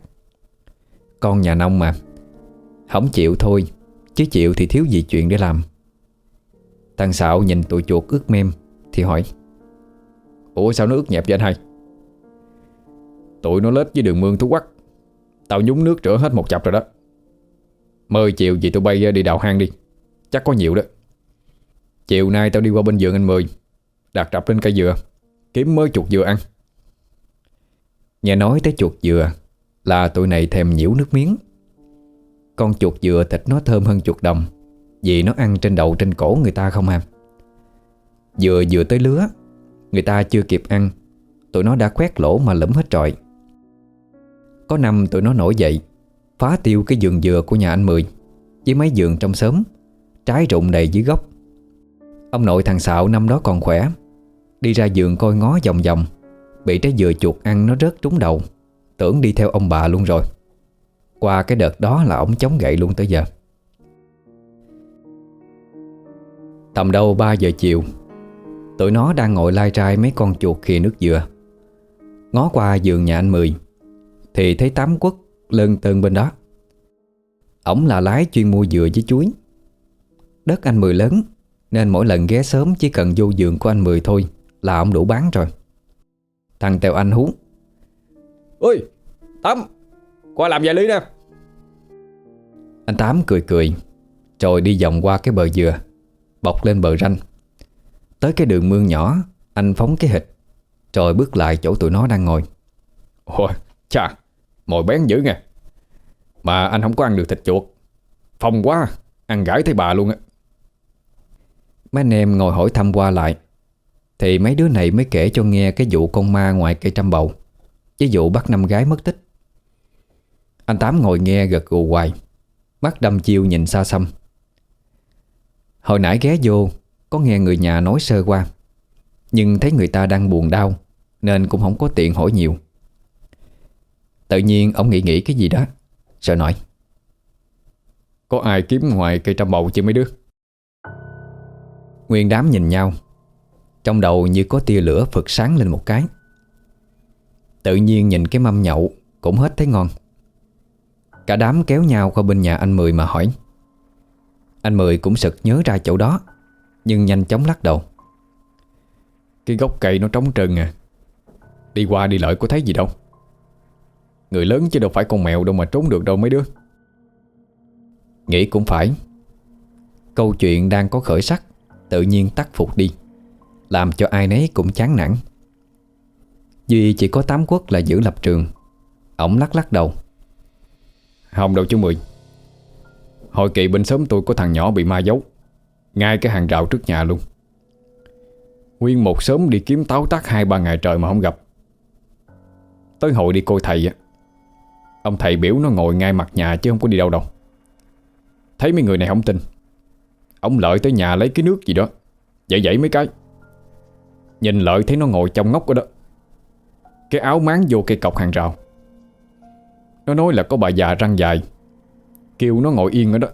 Speaker 1: Con nhà nông mà Không chịu thôi, Chứ chịu thì thiếu gì chuyện để làm. Thằng Sạo nhìn tụi chuột ướt mem Thì hỏi,
Speaker 2: Ủa, sao nó ướt nhẹp vậy anh hai? Tụi nó lết với đường mương thú quắc. Tao nhúng nước rửa hết một chập rồi đó. Mời chiều gì tụi bay ờ, đi đào hang đi. Chắc có nhiều đó. Chiều nay tao đi qua bên vườn anh Mười, Đặt trập lên cây dừa, Kiếm mới chuột dừa ăn.
Speaker 1: Nghe nói tới chuột dừa Là tụi này thèm nhiễu nước miếng. Con chuột dừa thịt nó thơm hơn chuột đồng, Vì nó ăn trên đầu trên cổ người ta không ham. Dừa dừa tới lứa, Người ta chưa kịp ăn, Tụi nó đã khoét lỗ mà lẫm hết trọi. Có năm tụi nó nổi dậy, Phá tiêu cái vườn dừa của nhà anh Mười Với mấy vườn trong xóm, Trái rụng đầy dưới gốc. Ông nội thằng Sạo năm đó còn khỏe, Đi ra giường coi ngó vòng vòng, Bị trái dừa chuột ăn nó rớt trúng đầu, Tưởng đi theo ông bà luôn rồi. Qua cái đợt đó là ông chống gậy luôn tới giờ. Tầm đâu 3 giờ chiều, Tụi nó đang ngồi lai trai mấy con chuột khìa nước dừa. Ngó qua giường nhà anh Mười thì thấy tám quất lân tơn bên đó. Ổng là lái chuyên mua dừa với chuối. Đất anh Mười lớn Nên mỗi lần ghé sớm chỉ cần vô giường của anh Mười thôi Là ông đủ bán rồi. Thằng Tèo Anh hú.
Speaker 2: Ôi Tám Qua làm vài ly nè.
Speaker 1: Anh Tám cười cười Rồi đi vòng qua cái bờ dừa Bọc lên bờ ranh. Tới cái đường mương nhỏ Anh phóng cái hịch Rồi bước lại chỗ tụi nó đang ngồi.
Speaker 2: Ôi chà Mồi bén dữ nghe, Mà anh không có ăn được thịt chuột. Phong quá Ăn gãi thấy bà luôn á.
Speaker 1: Mấy anh em ngồi hỏi thăm qua lại Thì mấy đứa này mới kể cho nghe Cái vụ con ma ngoài cây trăm bầu. Với vụ bắt năm gái mất tích. Anh Tám ngồi nghe gật gù hoài Mắt đâm chiêu nhìn xa xăm. Hồi nãy ghé vô Có nghe người nhà nói sơ qua Nhưng thấy người ta đang buồn đau Nên cũng không có tiện hỏi nhiều. Tự nhiên ông nghĩ nghĩ cái gì đó Rồi nói.
Speaker 2: Có ai kiếm ngoài cây trăm bầu chứ mấy đứa?
Speaker 1: Nguyên đám nhìn nhau. Trong đầu như có tia lửa phật sáng lên một cái. Tự nhiên nhìn cái mâm nhậu Cũng hết thấy ngon. Cả đám kéo nhau qua bên nhà anh Mười mà hỏi. Anh Mười cũng sực nhớ ra chỗ đó Nhưng nhanh chóng lắc đầu.
Speaker 2: Cái gốc cây nó trống trơn à. Đi qua đi lợi có thấy gì đâu Người lớn chứ đâu phải con mèo đâu mà trốn được đâu mấy đứa.
Speaker 1: Nghĩ cũng phải. Câu chuyện đang có khởi sắc, Tự nhiên tắt phục đi. Làm cho ai nấy cũng chán nản. Duy chỉ có tám quốc là giữ lập trường. Ổng lắc lắc đầu.
Speaker 2: Không đâu chú Mười. Hồi kỳ bên sớm tôi có thằng nhỏ bị ma giấu Ngay cái hàng rào trước nhà luôn. Nguyên một sớm đi kiếm táo tác hai ba ngày trời mà không gặp. Tới hội đi coi thầy á Ông thầy biểu nó ngồi ngay mặt nhà chứ không có đi đâu đâu. Thấy mấy người này không tin. Ông lợi tới nhà lấy cái nước gì đó Dậy dậy mấy cái. Nhìn lợi thấy nó ngồi trong ngóc ở đó. Cái áo máng vô cây cọc hàng rào. Nó nói là có bà già răng dài, Kêu nó ngồi yên ở đó,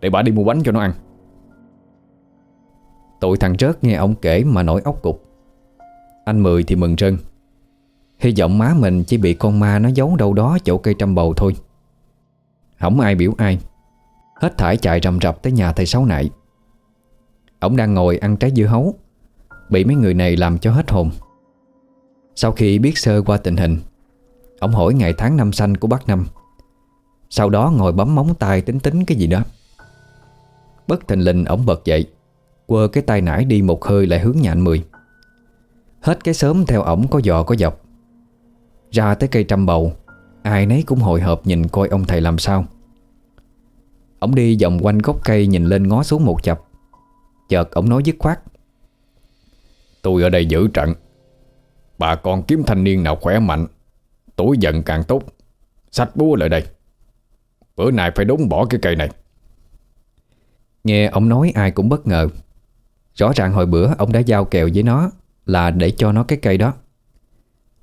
Speaker 2: Để bà đi mua bánh cho nó ăn.
Speaker 1: Tụi thằng Trớt nghe ông kể mà nổi ốc cục. Anh Mười thì mừng trân Hy vọng má mình chỉ bị con ma nó giấu đâu đó chỗ cây trăm bầu thôi. Không ai biểu ai. Hết thải chạy rầm rập tới nhà thầy Sáu nại. Ông đang ngồi ăn trái dưa hấu. Bị mấy người này làm cho hết hồn. Sau khi biết sơ qua tình hình, Ông hỏi ngày tháng năm xanh của bác Năm. Sau đó ngồi bấm móng tay tính tính cái gì đó. Bất thình lình ổng bật dậy, Quơ cái tay nải đi một hơi lại hướng nhà anh Mười. Hết cái sớm theo ổng có dò có dọc. Ra tới cây trăm bầu, Ai nấy cũng hồi hộp nhìn coi ông thầy làm sao. Ông đi vòng quanh gốc cây nhìn lên ngó xuống một chập. Chợt ông nói dứt khoát.
Speaker 2: Tôi ở đây giữ trận. Bà con kiếm thanh niên nào khỏe mạnh, Tuổi dần càng tốt. Sách búa lại đây. Bữa nay phải đốn bỏ cái cây này.
Speaker 1: Nghe ông nói ai cũng bất ngờ. Rõ ràng hồi bữa ông đã giao kèo với nó Là để cho nó cái cây đó.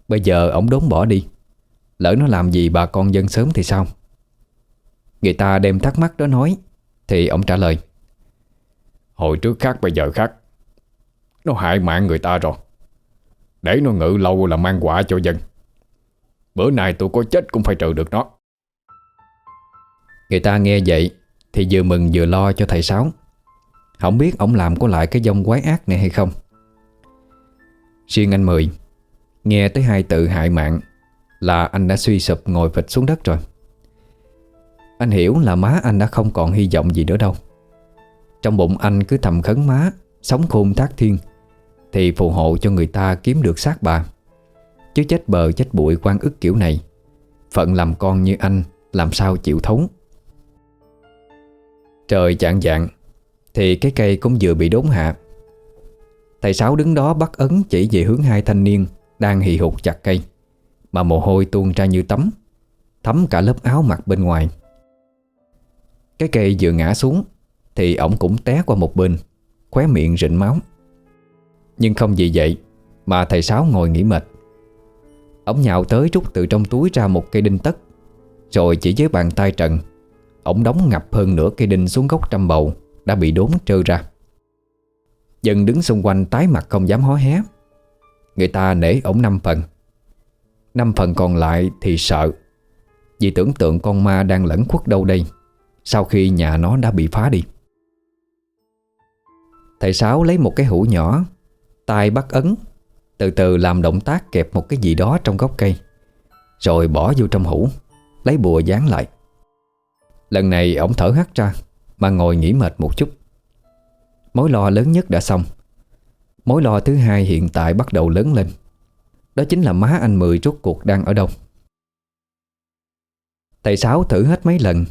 Speaker 1: Bây giờ ông đốn bỏ đi. Lỡ nó làm gì bà con dân sớm thì sao? Người ta đem thắc mắc đó nói Thì ông trả lời.
Speaker 2: Hồi trước khác bây giờ khác. Nó hại mạng người ta rồi. Để nó ngự lâu là mang quả cho dân. Bữa nay tôi có chết cũng phải trừ được nó.
Speaker 1: Người ta nghe vậy Thì vừa mừng vừa lo cho thầy Sáu. Không biết ông làm có lại cái dông quái ác này hay không. Riêng anh Mười Nghe tới hai tự hại mạng Là anh đã suy sụp ngồi phịch xuống đất rồi. Anh hiểu là má anh đã không còn hy vọng gì nữa đâu. Trong bụng anh cứ thầm khấn má, Sống khôn thác thiên, Thì phù hộ cho người ta kiếm được xác bà. Chứ chết bờ chết bụi quan ức kiểu này, Phận làm con như anh Làm sao chịu thống Trời chạng dạng Thì cái cây cũng vừa bị đốn hạ. Thầy Sáu đứng đó bắt ấn chỉ về hướng hai thanh niên. Đang hì hụt chặt cây, Mà mồ hôi tuôn ra như tắm, Thấm cả lớp áo mặc bên ngoài. Cái cây vừa ngã xuống Thì ổng cũng té qua một bên, Khóe miệng rịnh máu. Nhưng không gì vậy Mà thầy Sáu ngồi nghỉ mệt. Ổng nhào tới rút từ trong túi ra một cây đinh tất, Rồi chỉ với bàn tay trần, Ổng đóng ngập hơn nửa cây đinh xuống gốc trăm bầu Đã bị đốn trơ ra. Dân đứng xung quanh tái mặt không dám hó hé. Người ta nể ổng năm phần. Năm phần còn lại thì sợ. Vì tưởng tượng con ma đang lẫn khuất đâu đây, Sau khi nhà nó đã bị phá đi. Thầy Sáu lấy một cái hũ nhỏ, tay bắt ấn, Từ từ làm động tác kẹp một cái gì đó trong gốc cây, Rồi bỏ vô trong hũ, Lấy bùa dán lại. Lần này ổng thở hắt ra, Mà ngồi nghỉ mệt một chút. Mối lo lớn nhất đã xong. Mối lo thứ hai hiện tại bắt đầu lớn lên. Đó chính là má anh Mười rốt cuộc đang ở đâu. Thầy Sáu thử hết mấy lần,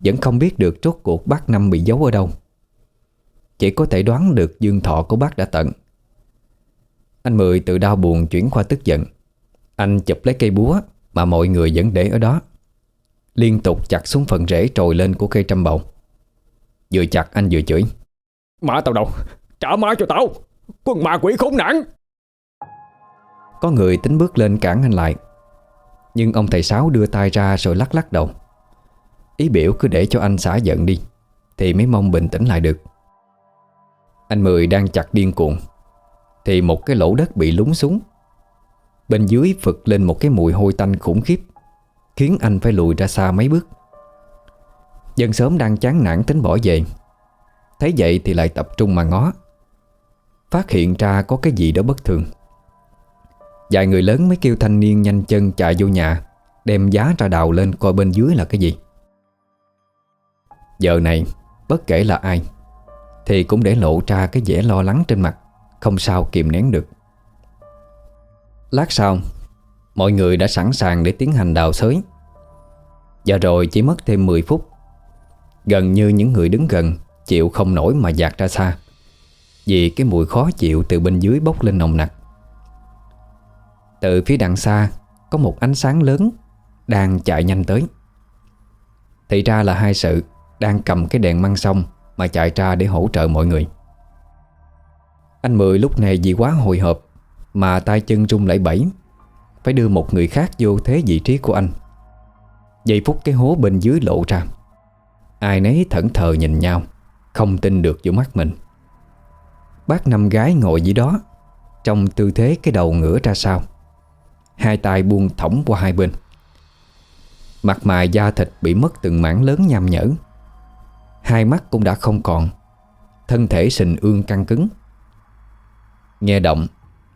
Speaker 1: Vẫn không biết được rốt cuộc bác Năm bị giấu ở đâu. Chỉ có thể đoán được dương thọ của bác đã tận. Anh Mười từ đau buồn chuyển qua tức giận. Anh chụp lấy cây búa Mà mọi người vẫn để ở đó. Liên tục chặt xuống phần rễ trồi lên của cây trăm bầu. Vừa chặt anh vừa chửi.
Speaker 2: Má tao đâu? Trả má cho tao! Quân ma quỷ khốn nạn.
Speaker 1: Có người tính bước lên cản anh lại, Nhưng ông thầy Sáu đưa tay ra rồi lắc lắc đầu. Ý biểu cứ để cho anh xả giận đi, Thì mới mong bình tĩnh lại được. Anh Mười đang chặt điên cuồng, Thì một cái lỗ đất bị lún xuống. Bên dưới phực lên một cái mùi hôi tanh khủng khiếp, Khiến anh phải lùi ra xa mấy bước. Dân sớm đang chán nản tính bỏ về, Thấy vậy thì lại tập trung mà ngó. Phát hiện ra có cái gì đó bất thường. Vài người lớn mới kêu thanh niên nhanh chân chạy vô nhà, Đem giá ra đào lên coi bên dưới là cái gì. Giờ này, Bất kể là ai, Thì cũng để lộ ra cái vẻ lo lắng trên mặt, Không sao kìm nén được. Lát sau, Mọi người đã sẵn sàng để tiến hành đào xới Và rồi chỉ mất thêm 10 phút, Gần như những người đứng gần Chịu không nổi mà dạt ra xa. Vì cái mùi khó chịu từ bên dưới bốc lên nồng nặc. Từ phía đằng xa, Có một ánh sáng lớn Đang chạy nhanh tới. Thì ra là hai sự Đang cầm cái đèn măng sông Mà chạy ra để hỗ trợ mọi người. Anh Mười lúc này vì quá hồi hộp Mà tay chân rung lẫy bẫy Phải đưa một người khác vô thế vị trí của anh. Giây phút cái hố bên dưới lộ ra. Ai nấy thẫn thờ nhìn nhau, Không tin được vô mắt mình. Bác năm gái ngồi dưới đó, Trong tư thế cái đầu ngửa ra sau. Hai tay buông thõng qua hai bên. Mặt mày da thịt bị mất từng mảng lớn nham nhở. Hai mắt cũng đã không còn. Thân thể sình ương căng cứng. Nghe động,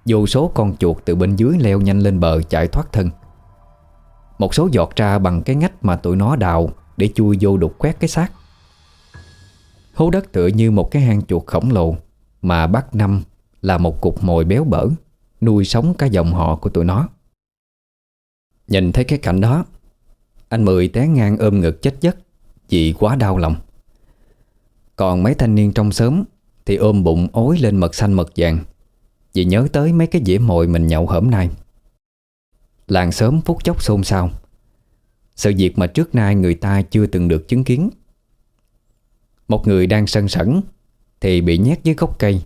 Speaker 1: Vô số con chuột từ bên dưới leo nhanh lên bờ chạy thoát thân. Một số giọt ra bằng cái ngách mà tụi nó đào Để chui vô đục quét cái xác. Hố đất tựa như một cái hang chuột khổng lồ. Mà bác Năm là một cục mồi béo bở, Nuôi sống cả dòng họ của tụi nó. Nhìn thấy cái cảnh đó, Anh Mười té ngang ôm ngực chết giấc, Vì quá đau lòng. Còn mấy thanh niên trong xóm Thì ôm bụng ối lên mật xanh mật vàng, Vì nhớ tới mấy cái dĩa mồi mình nhậu hổm nay. Làng sớm phút chốc xôn xao. Sự việc mà trước nay người ta chưa từng được chứng kiến. Một người đang sân sẩn thì bị nhét dưới gốc cây,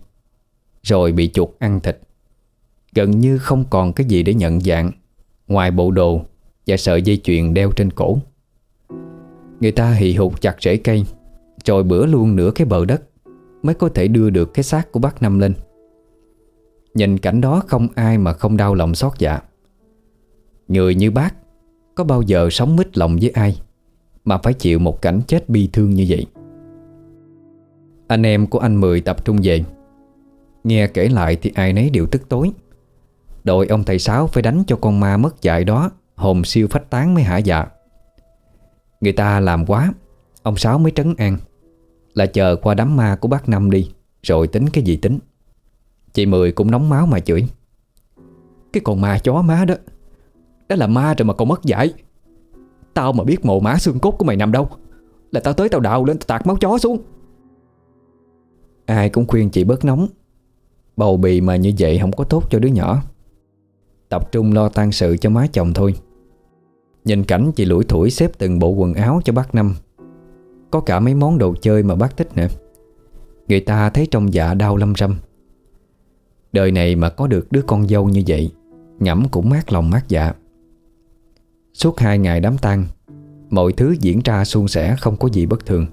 Speaker 1: Rồi bị chuột ăn thịt. Gần như không còn cái gì để nhận dạng Ngoài bộ đồ Và sợi dây chuyền đeo trên cổ. Người ta hì hụt chặt rễ cây, Rồi bữa luôn nửa cái bờ đất Mới có thể đưa được cái xác của bác Năm lên. Nhìn cảnh đó không ai mà không đau lòng xót dạ. Người như bác Có bao giờ sống mít lòng với ai Mà phải chịu một cảnh chết bi thương như vậy? Anh em của anh Mười tập trung về. Nghe kể lại thì ai nấy đều tức tối. Đội ông thầy Sáu phải đánh cho con ma mất dạy đó, Hồn siêu phách tán mới hả dạ. Người ta làm quá, Ông Sáu mới trấn an. Là chờ qua đám ma của bác Năm đi, Rồi tính cái gì tính. Chị Mười cũng nóng máu mà chửi. Cái con ma chó má đó Đó là ma rồi mà còn mất giải Tao mà biết mồ má xương cốt của mày nằm đâu, Là tao tới tao đào lên tao tạt máu chó xuống. Ai cũng khuyên chị bớt nóng. Bầu bì mà như vậy không có tốt cho đứa nhỏ. Tập trung lo tang sự cho má chồng thôi. Nhìn cảnh chị lủi thủi xếp từng bộ quần áo cho bác Năm. Có cả mấy món đồ chơi mà bác thích nữa. Người ta thấy trong dạ đau lâm râm. Đời này mà có được đứa con dâu như vậy, Ngẫm cũng mát lòng mát dạ. Suốt hai ngày đám tang, Mọi thứ diễn ra suôn sẻ không có gì bất thường.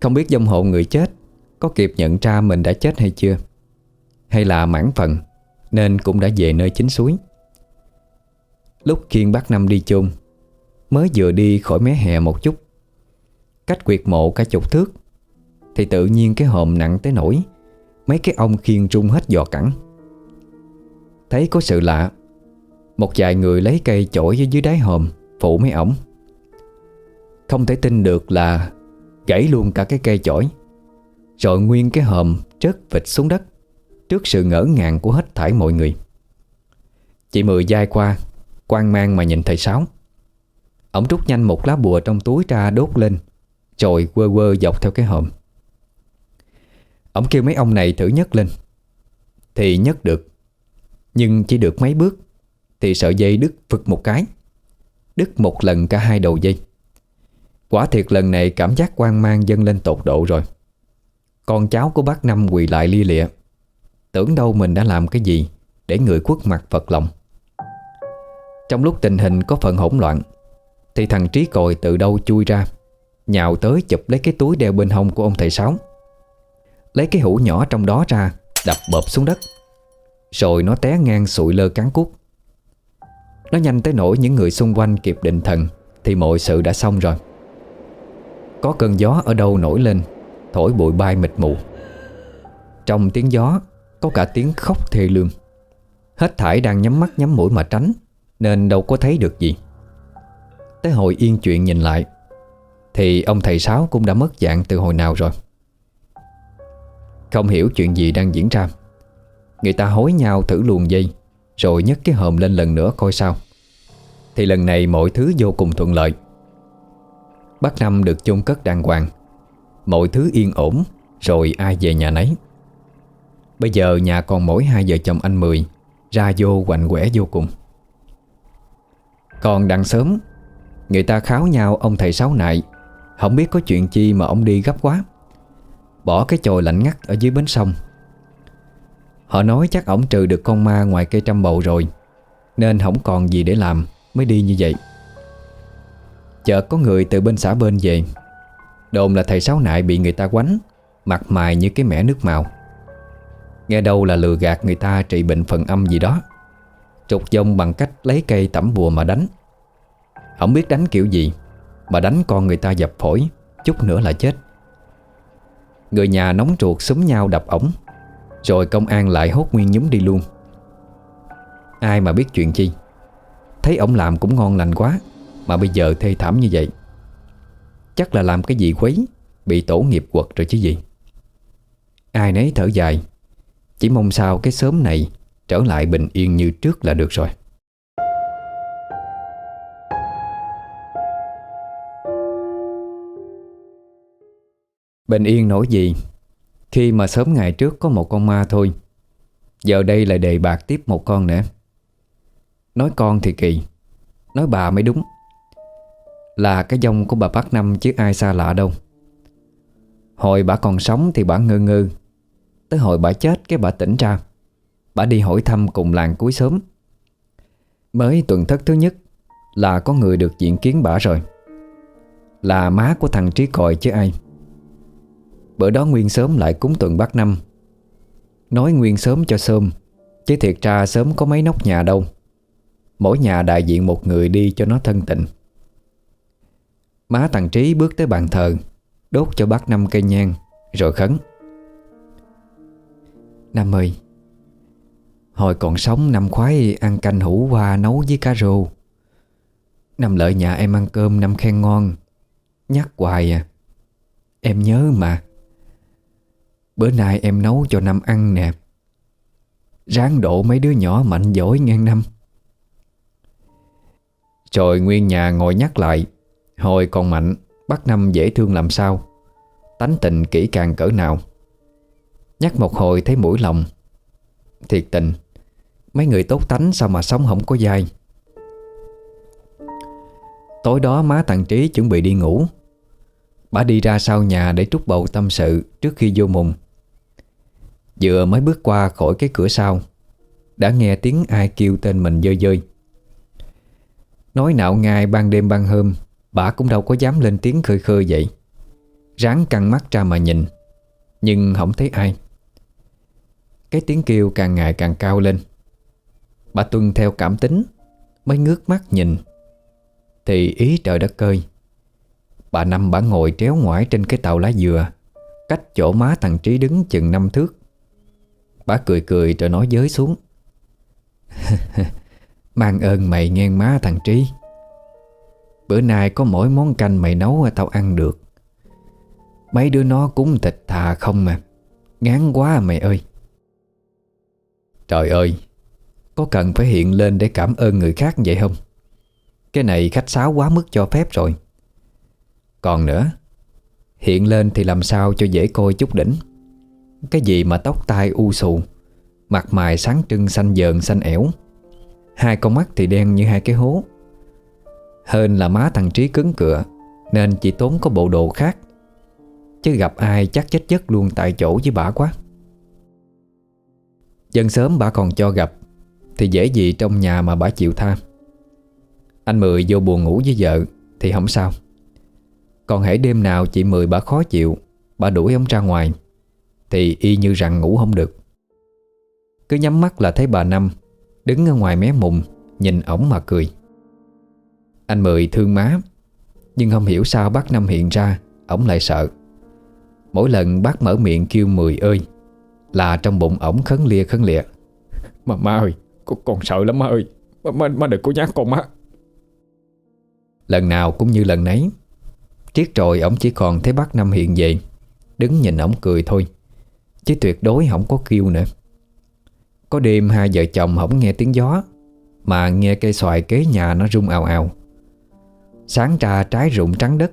Speaker 1: Không biết dông hộ người chết có kịp nhận ra mình đã chết hay chưa? Hay là mãn phận Nên cũng đã về nơi chính suối? Lúc khiên bác Năm đi chôn, Mới vừa đi khỏi mé hè một chút. Cách quyệt mộ cả chục thước, Thì tự nhiên cái hòm nặng tới nổi Mấy cái ông khiên trung hết giò cẳng. Thấy có sự lạ, Một vài người lấy cây chổi ở dưới đáy hòm, Phụ mấy ổng. Không thể tin được là Gãy luôn cả cái cây chổi. Rồi nguyên cái hòm, trớt vịt xuống đất, Trước sự ngỡ ngàng của hết thảy mọi người. Chị Mười dai qua, quan mang mà nhìn thầy Sáu. Ông rút nhanh một lá bùa trong túi ra đốt lên Rồi quơ quơ dọc theo cái hòm. Ông kêu mấy ông này thử nhấc lên. Thì nhấc được, Nhưng chỉ được mấy bước, Thì sợi dây đứt phực một cái, Đứt một lần cả hai đầu dây. Quả thiệt lần này cảm giác quan mang dâng lên tột độ rồi. Con cháu của bác Năm quỳ lại lia lịa. Tưởng đâu mình đã làm cái gì Để người quất mặt Phật lòng. Trong lúc tình hình có phần hỗn loạn, Thì thằng Trí Còi từ đâu chui ra, Nhào tới chụp lấy cái túi đeo bên hông của ông thầy Sáu. Lấy cái hũ nhỏ trong đó ra, Đập bợp xuống đất. Rồi nó té ngang sụi lơ cắn cuốc. Nó nhanh tới nỗi những người xung quanh kịp định thần Thì mọi sự đã xong rồi. Có cơn gió ở đâu nổi lên Thổi bụi bay mịt mù. Trong tiếng gió, Có cả tiếng khóc thê lương. Hết thải đang nhắm mắt nhắm mũi mà tránh, Nên đâu có thấy được gì. Tới hồi yên chuyện nhìn lại, Thì ông thầy Sáu cũng đã mất dạng từ hồi nào rồi. Không hiểu chuyện gì đang diễn ra. Người ta hối nhau thử luồn dây, Rồi nhấc cái hòm lên lần nữa coi sao. Thì lần này mọi thứ vô cùng thuận lợi. Bác Năm được chôn cất đàng hoàng. Mọi thứ yên ổn, Rồi ai về nhà nấy. Bây giờ nhà còn mỗi hai vợ chồng anh Mười, Ra vô quạnh quẻ vô cùng. Còn đằng sớm, Người ta kháo nhau ông thầy Sáu nại. Không biết có chuyện chi mà ông đi gấp quá. Bỏ cái chồi lạnh ngắt ở dưới bến sông. Họ nói chắc ổng trừ được con ma ngoài cây trăm bầu rồi, Nên không còn gì để làm Mới đi như vậy. Chợt có người từ bên xã bên về. Đồn là thầy Sáu Nại bị người ta quánh, Mặt mày như cái mẻ nước màu. Nghe đâu là lừa gạt người ta trị bệnh phần âm gì đó. Trục dông bằng cách lấy cây tẩm bùa mà đánh. Không biết đánh kiểu gì, Mà đánh con người ta dập phổi, Chút nữa là chết. Người nhà nóng ruột súng nhau đập ổng, Rồi công an lại hốt nguyên nhúm đi luôn. Ai mà biết chuyện chi? Thấy ổng làm cũng ngon lành quá, Mà bây giờ thê thảm như vậy. Chắc là làm cái gì quấy, Bị tổ nghiệp quật rồi chứ gì. Ai nấy thở dài. Chỉ mong sao cái sớm này Trở lại bình yên như trước là được rồi. Bình yên nổi gì? Khi mà sớm ngày trước có một con ma thôi, Giờ đây lại đề bạc tiếp một con nữa. Nói con thì kỳ, Nói bà mới đúng. Là cái dông của bà bác Năm chứ ai xa lạ đâu. Hồi bà còn sống thì bà ngơ ngơ. Tới hồi bà chết cái bà tỉnh ra. Bà đi hỏi thăm cùng làng cuối sớm Mới tuần thất thứ nhất Là có người được diện kiến bà rồi. Là má của thằng Trí Còi chứ ai. Bữa đó Nguyên sớm lại cúng tuần bác năm. Nói Nguyên sớm cho sớm, Chứ thiệt ra sớm có mấy nóc nhà đâu. Mỗi nhà đại diện một người đi cho nó thân tịnh Má thằng Trí bước tới bàn thờ, Đốt cho bác năm cây nhang, Rồi khấn. Năm ơi, Hồi còn sống năm khoái ăn canh hủ qua nấu với cá rô. Năm lợi nhà em ăn cơm năm khen ngon, Nhắc hoài à. Em nhớ mà. Bữa nay em nấu cho năm ăn nè. Ráng độ mấy đứa nhỏ mạnh giỏi ngang năm. Rồi nguyên nhà ngồi nhắc lại Hồi còn mạnh, Bắt năm dễ thương làm sao? Tánh tình kỹ càng cỡ nào? Nhắc một hồi thấy mũi lòng. Thiệt tình, Mấy người tốt tánh sao mà sống không có dai? Tối đó má thằng Trí chuẩn bị đi ngủ. Bà đi ra sau nhà để trút bầu tâm sự Trước khi vô mùng. Vừa mới bước qua khỏi cái cửa sau, Đã nghe tiếng ai kêu tên mình dơi dơi. Nói nạo ngay ban đêm ban hôm Bà cũng đâu có dám lên tiếng khơi khơi vậy. Ráng căng mắt ra mà nhìn. Nhưng không thấy ai. Cái tiếng kêu càng ngày càng cao lên. Bà tuân theo cảm tính, Mới ngước mắt nhìn. Thì ý trời đất cơi Bà Năm bà ngồi tréo ngoải trên cái tàu lá dừa, Cách chỗ má thằng Trí đứng chừng năm thước. Bà cười cười rồi nói giới xuống. Mang ơn mày ngang má thằng Trí. Bữa nay có mỗi món canh mày nấu tao ăn được. Mấy đứa nó cũng thịt thà không mà. Ngán quá à, mày ơi. Trời ơi, Có cần phải hiện lên để cảm ơn người khác vậy không? Cái này khách sáo quá mức cho phép rồi. Còn nữa, Hiện lên thì làm sao cho dễ coi chút đỉnh. Cái gì mà tóc tai u xù, Mặt mày sáng trưng xanh dờn xanh ẻo. Hai con mắt thì đen như hai cái hố. Hơn là má thằng Trí cứng cựa Nên chỉ tốn có bộ đồ khác. Chứ gặp ai chắc chết chất luôn tại chỗ với bà quá. Dân sớm bà còn cho gặp, Thì dễ gì trong nhà mà bà chịu tha. Anh Mười vô buồn ngủ với vợ, Thì không sao. Còn hãy đêm nào chị Mười bà khó chịu, Bà đuổi ông ra ngoài, Thì y như rằng ngủ không được. Cứ nhắm mắt là thấy bà Năm Đứng ở ngoài mé mùng, Nhìn ổng mà cười. Anh Mười thương má. Nhưng không hiểu sao bác Năm hiện ra Ổng lại sợ. Mỗi lần bác mở miệng kêu Mười ơi Là trong bụng ổng khấn lia khấn lịa.
Speaker 2: Mà má ơi con, con sợ lắm má ơi. Má, má, má đừng có nhát con má.
Speaker 1: Lần nào cũng như lần nấy Triết rồi ổng chỉ còn thấy bác Năm hiện về Đứng nhìn ổng cười thôi. Chứ tuyệt đối không có kêu nữa. Có đêm hai vợ chồng không nghe tiếng gió Mà nghe cây xoài kế nhà nó rung ào ào Sáng ra trái rụng trắng đất.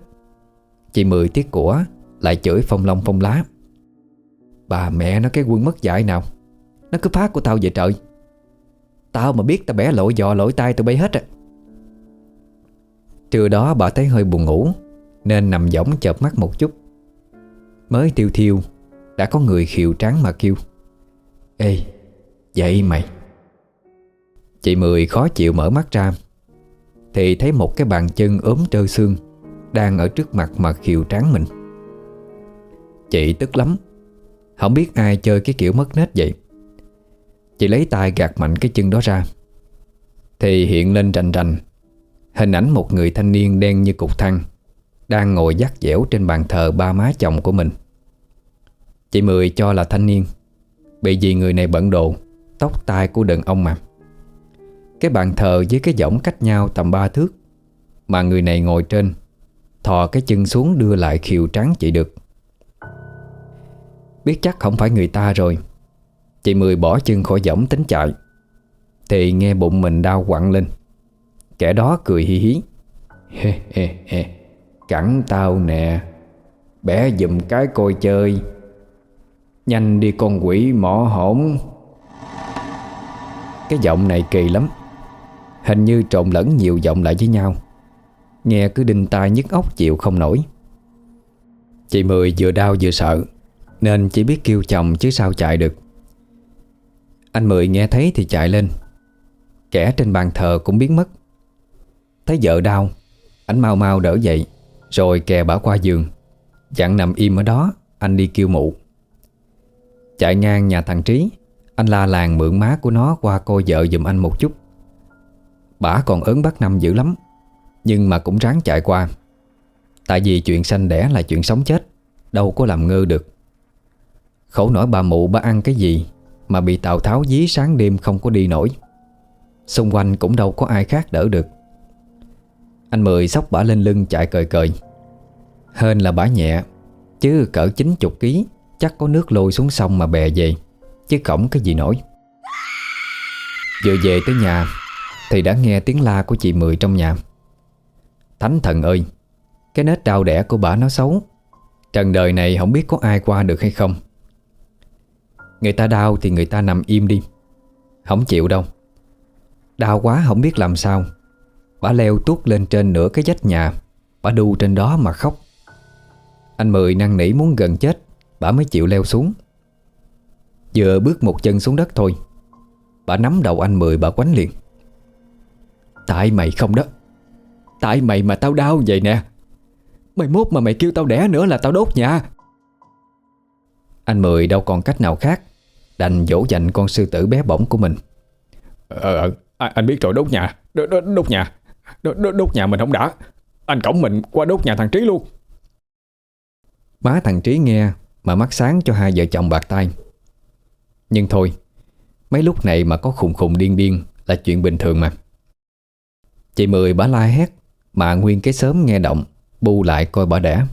Speaker 1: Chị Mười tiếc của, Lại chửi phong long phong lá. Bà mẹ nó cái quân mất dạy nào. Nó cứ phá của tao về trời. Tao mà biết tao bẻ lội dò lội tay tụi bay hết á. Trưa đó bà thấy hơi buồn ngủ, Nên nằm võng chợp mắt một chút. Mới tiêu thiêu, Đã có người khiều trắng mà kêu, Ê, Dậy mày. Chị Mười khó chịu mở mắt ra. Thì thấy một cái bàn chân ốm trơ xương Đang ở trước mặt mà khiều tráng mình. Chị tức lắm, Không biết ai chơi cái kiểu mất nết vậy. Chị lấy tay gạt mạnh cái chân đó ra, Thì hiện lên rành rành, Hình ảnh một người thanh niên đen như cục than Đang ngồi dắt dẻo trên bàn thờ ba má chồng của mình. Chị Mười cho là thanh niên, Bị vì người này bận đồ Tóc tai của đàn ông mà. Cái bàn thờ với cái võng cách nhau tầm ba thước. Mà người này ngồi trên, Thò cái chân xuống đưa lại khiều trắng chị được Biết chắc không phải người ta rồi. Chị Mười bỏ chân khỏi võng tính chạy. Thì nghe bụng mình đau quặn lên. Kẻ đó cười hi hí. He he he. Cẳng tao nè. Bẻ dùm cái coi chơi. Nhanh đi con quỷ mỏ hổn Cái giọng này kỳ lắm. Hình như trộn lẫn nhiều giọng lại với nhau. Nghe cứ đinh tai nhức óc chịu không nổi. Chị Mười vừa đau vừa sợ, Nên chỉ biết kêu chồng chứ sao chạy được. Anh Mười nghe thấy thì chạy lên. Kẻ trên bàn thờ cũng biến mất. Thấy vợ đau, Anh mau mau đỡ dậy, Rồi kè bả qua giường. Dặn nằm im ở đó, Anh đi kêu mụ. Chạy ngang nhà thằng Trí, Anh la làng mượn má của nó qua coi vợ giùm anh một chút. Bả còn ớn bắt năm dữ lắm. Nhưng mà cũng ráng chạy qua. Tại vì chuyện sanh đẻ là chuyện sống chết, Đâu có làm ngơ được. Khổ nổi bà mụ bà ăn cái gì Mà bị Tào Tháo dí sáng đêm không có đi nổi. Xung quanh cũng đâu có ai khác đỡ được. Anh Mười sóc bả lên lưng chạy cời cời. Hên là bả nhẹ, Chứ cỡ 90 ký, Chắc có nước lôi xuống sông mà bè về, Chứ cổng cái gì nổi. Vừa về tới nhà thì đã nghe tiếng la của chị Mười trong nhà. Thánh thần ơi, Cái nết đau đẻ của bà nó xấu. Trần đời này không biết có ai qua được hay không. Người ta đau thì người ta nằm im đi. Không chịu đâu. Đau quá không biết làm sao. Bà leo tuốt lên trên nửa cái vách nhà. Bà đu trên đó mà khóc. Anh Mười năn nỉ muốn gần chết, Bà mới chịu leo xuống. Vừa bước một chân xuống đất thôi. Bà nắm đầu anh Mười bà quánh liền. Tại mày không đó. Tại mày mà tao đau vậy nè. Mày mốt mà mày kêu tao đẻ nữa là tao đốt nhà. Anh Mười đâu còn cách nào khác Đành dỗ dành con sư tử bé bỏng của mình.
Speaker 2: Ờ, ờ anh biết rồi đốt nhà. Đốt, đốt, đốt nhà. Đốt, đốt, đốt nhà mình không đã. Anh cổng mình qua đốt nhà thằng Trí luôn.
Speaker 1: Má thằng Trí nghe Mà mắt sáng cho hai vợ chồng bạc tay. Nhưng thôi Mấy lúc này mà có khùng khùng điên điên Là chuyện bình thường mà Chị Mười bà la hét. Mà nguyên cái sớm nghe động, Bu lại coi bà đẻ.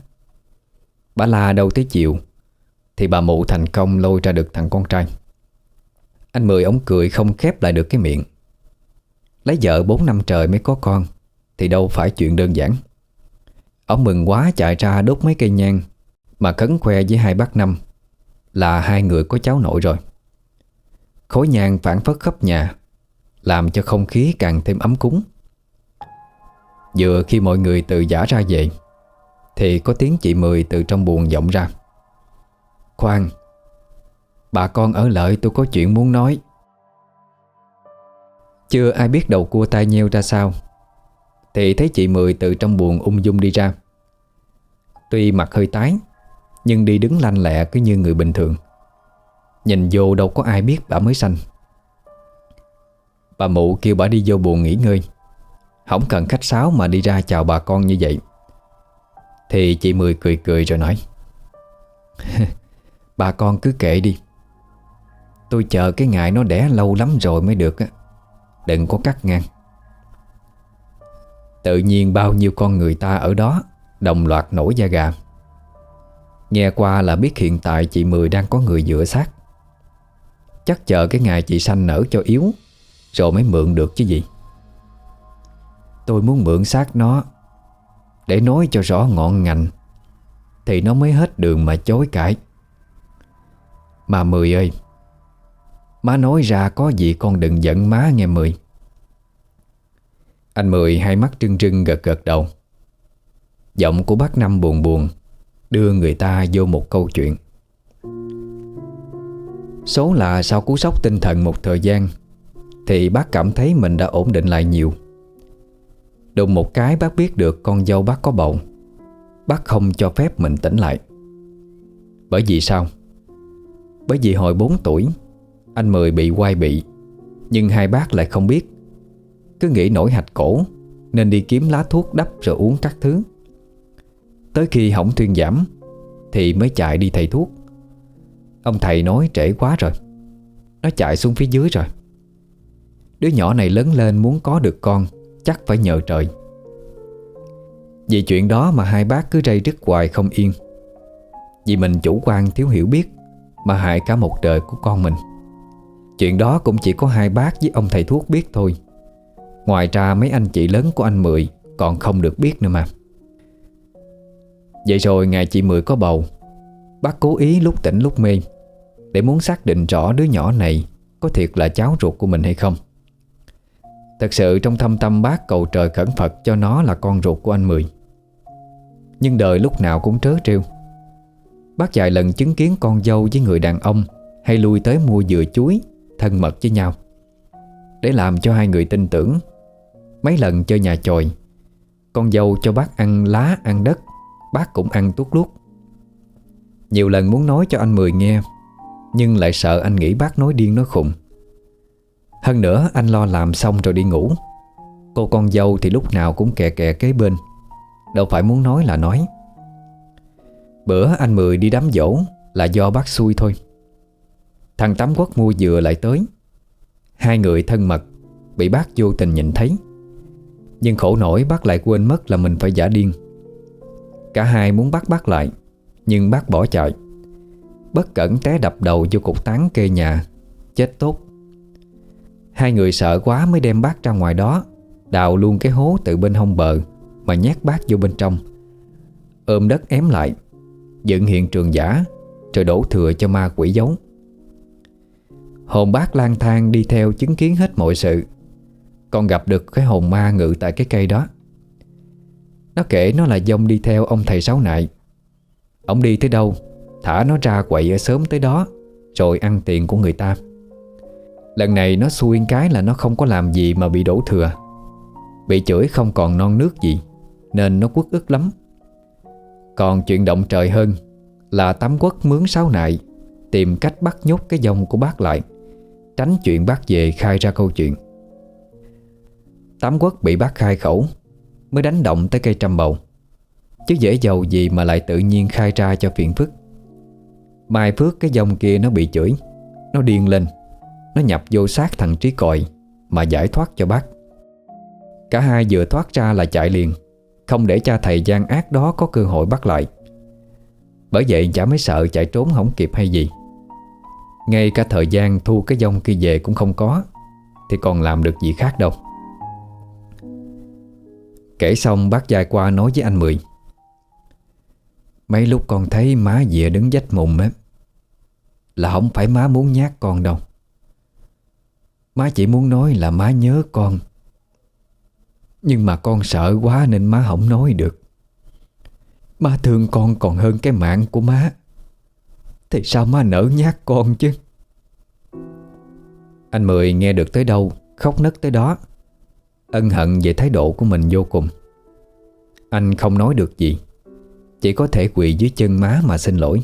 Speaker 1: Bà la đâu tới chiều, Thì bà mụ thành công lôi ra được thằng con trai. Anh Mười ông cười không khép lại được cái miệng. Lấy vợ 4 năm trời mới có con, Thì đâu phải chuyện đơn giản. Ông mừng quá chạy ra đốt mấy cây nhang, Mà khấn khoe với hai bác năm Là hai người có cháu nội rồi. Khối nhang phản phất khắp nhà, Làm cho không khí càng thêm ấm cúng. Vừa khi mọi người từ giả ra về, Thì có tiếng chị Mười từ trong buồn vọng ra. Khoan, Bà con ở lợi tôi có chuyện muốn nói. Chưa ai biết đầu cua tai nheo ra sao. Thì thấy chị Mười từ trong buồn ung dung đi ra. Tuy mặt hơi tái, Nhưng đi đứng lanh lẹ cứ như người bình thường. Nhìn vô đâu có ai biết bà mới sanh. Bà mụ kêu bà đi vô buồn nghỉ ngơi không cần khách sáo mà đi ra chào bà con như vậy. Thì chị Mười cười cười rồi nói, Bà con cứ kệ đi. Tôi chờ cái ngày nó đẻ lâu lắm rồi mới được á. Đừng có cắt ngang. Tự nhiên bao nhiêu con người ta ở đó Đồng loạt nổi da gà. Nghe qua là biết hiện tại chị Mười đang có người dựa sát. Chắc chờ cái ngày chị sanh nở cho yếu, Rồi mới mượn được chứ gì. Tôi muốn mượn xác nó Để nói cho rõ ngọn ngành, Thì nó mới hết đường mà chối cãi. Mà Mười ơi, Má nói ra có gì con đừng giận má nghe Mười. Anh Mười hai mắt trưng trưng gật gật đầu. Giọng của bác Năm buồn buồn, Đưa người ta vô một câu chuyện. Số là sau cú sốc tinh thần một thời gian, Thì bác cảm thấy mình đã ổn định lại nhiều. Đùng một cái bác biết được con dâu bác có bầu. Bác không cho phép mình tỉnh lại. Bởi vì sao? Bởi vì hồi 4 tuổi, Anh Mười bị quay bị, Nhưng hai bác lại không biết. Cứ nghĩ nổi hạch cổ, Nên đi kiếm lá thuốc đắp rồi uống các thứ. Tới khi hỏng thuyên giảm, Thì mới chạy đi thầy thuốc. Ông thầy nói trễ quá rồi. Nó chạy xuống phía dưới rồi. Đứa nhỏ này lớn lên muốn có được con Chắc phải nhờ trời. Vì chuyện đó mà hai bác cứ rây rứt hoài không yên. Vì mình chủ quan thiếu hiểu biết Mà hại cả một đời của con mình. Chuyện đó cũng chỉ có hai bác với ông thầy thuốc biết thôi. Ngoài ra mấy anh chị lớn của anh Mười Còn không được biết nữa mà. Vậy rồi ngày chị Mười có bầu, Bác cố ý lúc tỉnh lúc mê Để muốn xác định rõ đứa nhỏ này Có thiệt là cháu ruột của mình hay không. Thật sự trong thâm tâm bác cầu trời khẩn Phật cho nó là con ruột của anh Mười. Nhưng đời lúc nào cũng trớ trêu. Bác vài lần chứng kiến con dâu với người đàn ông Hay lui tới mua dừa chuối, Thân mật với nhau. Để làm cho hai người tin tưởng, Mấy lần chơi nhà chòi, Con dâu cho bác ăn lá, ăn đất, Bác cũng ăn tuốt luốt. Nhiều lần muốn nói cho anh Mười nghe, Nhưng lại sợ anh nghĩ bác nói điên nói khùng. Hơn nữa, anh lo làm xong rồi đi ngủ. Cô con dâu thì lúc nào cũng kè kè kế bên. Đâu phải muốn nói là nói. Bữa anh Mười đi đám dỗ Là do bác xui thôi. Thằng Tám Quốc mua dừa lại tới. Hai người thân mật, Bị bác vô tình nhìn thấy. Nhưng khổ nổi bác lại quên mất là mình phải giả điên. Cả hai muốn bắt bác lại, Nhưng bác bỏ chạy. Bất cẩn té đập đầu vô cục tán kê nhà, Chết tốt. Hai người sợ quá mới đem bác ra ngoài đó, Đào luôn cái hố từ bên hông bờ Mà nhét bác vô bên trong. Ôm đất ém lại, Dựng hiện trường giả Rồi đổ thừa cho ma quỷ giấu. Hồn bác lang thang đi theo chứng kiến hết mọi sự, Còn gặp được cái hồn ma ngự tại cái cây đó. Nó kể nó là dông đi theo ông thầy sáu nại. Ông đi tới đâu, Thả nó ra quậy ở sớm tới đó, Rồi ăn tiền của người ta. Lần này nó xui cái là nó không có làm gì mà bị đổ thừa. Bị chửi không còn non nước gì, Nên nó quất ức lắm. Còn chuyện động trời hơn Là tắm quất mướn sáu nại Tìm cách bắt nhốt cái dòng của bác lại, Tránh chuyện bác về khai ra câu chuyện. Tám Quất bị bác khai khẩu, Mới đánh động tới cây trăm bầu. Chứ dễ giàu gì mà lại tự nhiên khai ra cho phiền phức. Mai phước cái dòng kia nó bị chửi, Nó điên lên. Nó nhập vô sát thằng trí còi Mà giải thoát cho bác. Cả hai vừa thoát ra là chạy liền, Không để cha thầy gian ác đó có cơ hội bắt lại. Bởi vậy chả mới sợ chạy trốn không kịp hay gì. Ngay cả thời gian thu cái dông kia về cũng không có, Thì còn làm được gì khác đâu. Kể xong bác dài qua nói với anh Mười. Mấy lúc con thấy má dìa đứng dách mùng á, Là không phải má muốn nhát con đâu. Má chỉ muốn nói là má nhớ con. Nhưng mà con sợ quá nên má không nói được. Má thương con còn hơn cái mạng của má. Thì sao má nỡ nhát con chứ? Anh Mười nghe được tới đâu, Khóc nấc tới đó. Ân hận về thái độ của mình vô cùng. Anh không nói được gì. Chỉ có thể quỳ dưới chân má mà xin lỗi.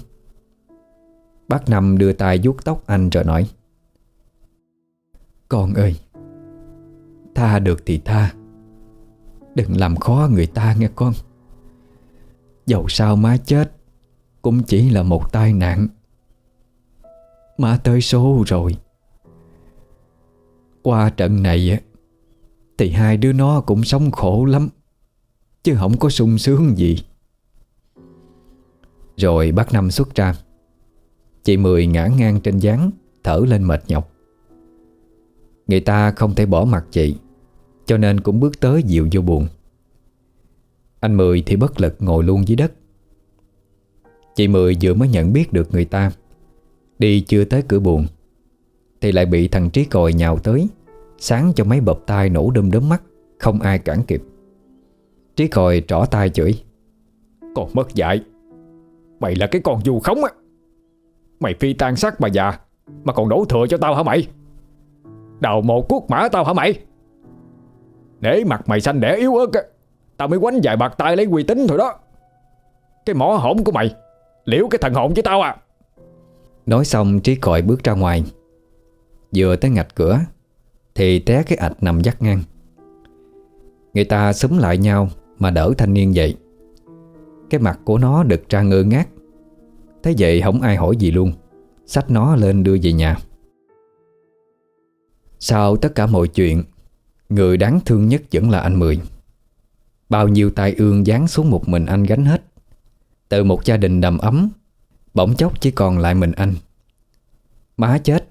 Speaker 1: Bác Năm đưa tay vuốt tóc anh rồi nói con ơi, Tha được thì tha. Đừng làm khó người ta nghe con. Dẫu sao má chết, Cũng chỉ là một tai nạn. Má tới số rồi. Qua trận này Thì hai đứa nó cũng sống khổ lắm, Chứ không có sung sướng gì. Rồi bác Năm xuất ra. Chị Mười ngã ngang trên gián Thở lên mệt nhọc. Người ta không thể bỏ mặt chị, Cho nên cũng bước tới dịu vô buồn. Anh Mười thì bất lực ngồi luôn dưới đất. Chị Mười vừa mới nhận biết được người ta, Đi chưa tới cửa buồn Thì lại bị thằng Trí còi nhào tới, Sáng cho mấy bập tai nổ đâm đớm mắt, Không ai cản kịp. Trí còi trỏ tay chửi.
Speaker 2: Còn mất dạy. Mày là cái con du khống á. Mày phi tan xác bà già, Mà còn đổ thừa cho tao hả mày? Đầu một cuốc mã tao hả mày? Để mặt mày xanh đẻ yếu ớt Tao mới quánh vài bạc tay lấy uy tín thôi đó. Cái mỏ hổn của mày, Liễu cái thần hồn với tao à.
Speaker 1: Nói xong, Trí còi bước ra ngoài. Vừa tới ngạch cửa, Thì té cái ạch nằm dắt ngang. Người ta súng lại nhau Mà đỡ thanh niên dậy. Cái mặt của nó đực ra ngơ ngác. Thế vậy, không ai hỏi gì luôn. Xách nó lên đưa về nhà. Sau tất cả mọi chuyện, Người đáng thương nhất vẫn là anh Mười. Bao nhiêu tai ương dán xuống một mình anh gánh hết. Từ một gia đình đầm ấm, Bỗng chốc chỉ còn lại mình anh. Má chết,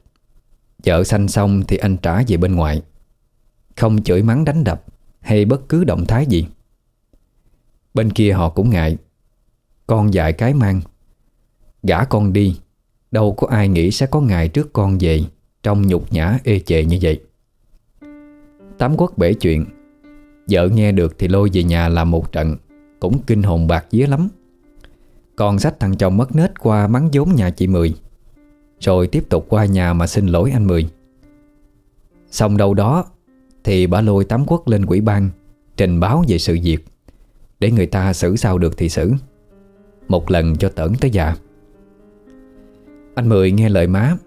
Speaker 1: Vợ sanh xong thì anh trả về bên ngoài. Không chửi mắng đánh đập Hay bất cứ động thái gì. Bên kia họ cũng ngại. Con dại cái mang. Gã con đi, Đâu có ai nghĩ sẽ có ngày trước con về. Trong nhục nhã ê chề như vậy. Tám quốc bể chuyện, Vợ nghe được thì lôi về nhà làm một trận, Cũng kinh hồn bạc vía lắm. Còn sách thằng chồng mất nết qua mắng vốn nhà chị Mười, Rồi tiếp tục qua nhà mà xin lỗi anh Mười. Xong đâu đó Thì bà lôi tám quốc lên quỹ ban, Trình báo về sự việc, Để người ta xử sao được thì xử. Một lần cho tẩn tới già. Anh Mười nghe lời má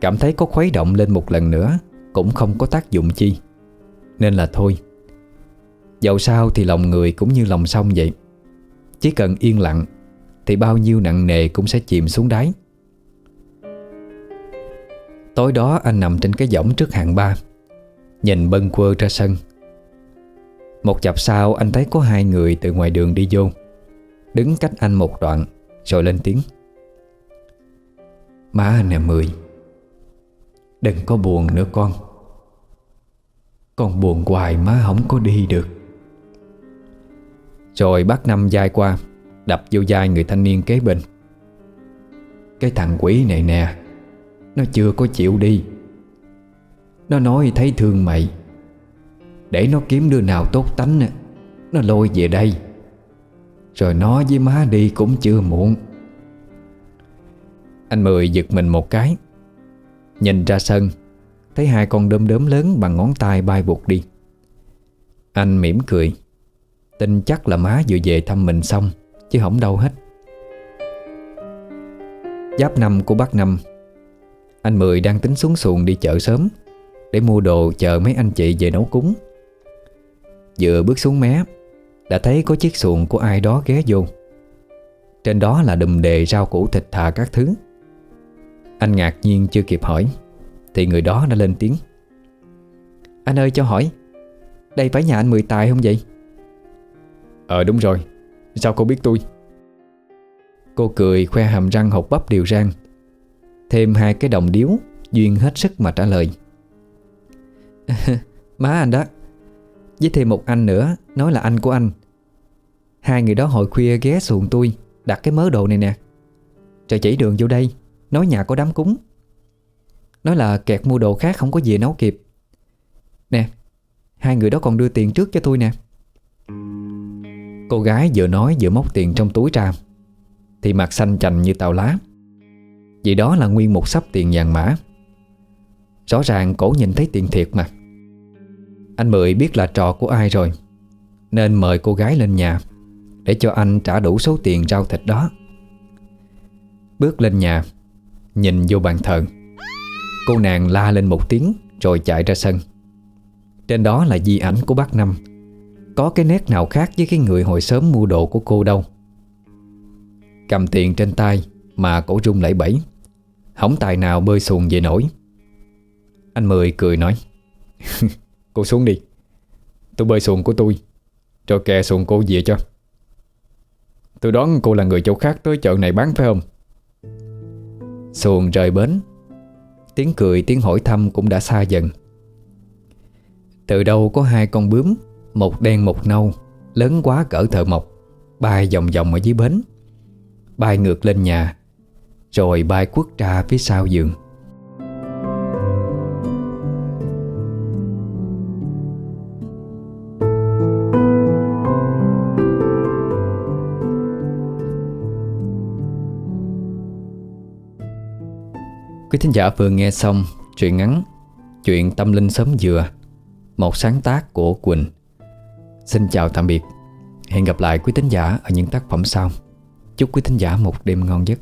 Speaker 1: Cảm thấy có khuấy động lên một lần nữa, Cũng không có tác dụng chi. Nên là thôi. Dẫu sao thì lòng người cũng như lòng sông vậy. Chỉ cần yên lặng, Thì bao nhiêu nặng nề cũng sẽ chìm xuống đáy. Tối đó anh nằm trên cái võng trước hàng ba, Nhìn bân quơ ra sân. Một chập sau anh thấy có hai người từ ngoài đường đi vô. Đứng cách anh một đoạn, Rồi lên tiếng. Má nè, Mười. Đừng có buồn nữa con. Con buồn hoài má không có đi được. Rồi bác Năm dai qua, Đập vô vai người thanh niên kế bên. Cái thằng quỷ này nè, Nó chưa có chịu đi. Nó nói thấy thương mày. Để nó kiếm đứa nào tốt tánh Nó lôi về đây. Rồi nó với má đi cũng chưa muộn. Anh Mười giật mình một cái. Nhìn ra sân, Thấy hai con đom đóm lớn bằng ngón tay bay buộc đi. Anh mỉm cười. Tin chắc là má vừa về thăm mình xong, Chứ không đâu hết. Giáp năm của bác Năm, Anh Mười đang tính xuống xuồng đi chợ sớm Để mua đồ chờ mấy anh chị về nấu cúng. Vừa bước xuống mé, Đã thấy có chiếc xuồng của ai đó ghé vô. Trên đó là đùm đề rau củ thịt thà các thứ. Anh ngạc nhiên chưa kịp hỏi. Thì người đó đã lên tiếng. Anh ơi, cho hỏi. Đây phải nhà anh Mười Tài không vậy?
Speaker 2: Ờ đúng rồi. Sao cô biết tôi?
Speaker 1: Cô cười khoe hàm răng hột bắp điều rang. Thêm hai cái đồng điếu, Duyên hết sức mà trả lời. Má anh đó. Với thêm một anh nữa, Nói là anh của anh. Hai người đó hồi khuya ghé xuồng tôi, Đặt cái mớ đồ này nè. Trời chỉ đường vô đây. Nói nhà có đám cúng. Nói là kẹt mua đồ khác không có gì nấu kịp. Nè, Hai người đó còn đưa tiền trước cho tôi nè. Cô gái vừa nói vừa móc tiền trong túi ra. Thì mặt xanh chành như tàu lá. Vì đó là nguyên một sắp tiền vàng mã. Rõ ràng cổ nhìn thấy tiền thiệt mà. Anh Mười biết là trò của ai rồi. Nên mời cô gái lên nhà Để cho anh trả đủ số tiền rau thịt đó. Bước lên nhà Nhìn vô bàn thờ. Cô nàng la lên một tiếng Rồi chạy ra sân. Trên đó là di ảnh của bác Năm. Có cái nét nào khác với cái người hồi sớm mua đồ của cô đâu? Cầm tiền trên tay Mà cổ rung lẩy bẩy. Hổng tài nào bơi xuồng về nổi. Anh Mười cười nói,
Speaker 2: Cô xuống đi. Tôi bơi xuồng của tôi Cho kè xuồng cô về cho. Tôi đoán cô là người chỗ khác tới chợ này bán phải không?
Speaker 1: Xuồng rời bến. Tiếng cười, tiếng hỏi thăm cũng đã xa dần. Từ đâu có hai con bướm, Một đen một nâu, Lớn quá cỡ thợ mộc, Bay vòng vòng ở dưới bến. Bay ngược lên nhà, Rồi bay quất ra phía sau giường. Quý thính giả vừa nghe xong Truyện ngắn Chuyện tâm linh sớm dừa Một sáng tác của Quỳnh. Xin chào tạm biệt. Hẹn gặp lại quý thính giả ở những tác phẩm sau. Chúc quý thính giả một đêm ngon giấc.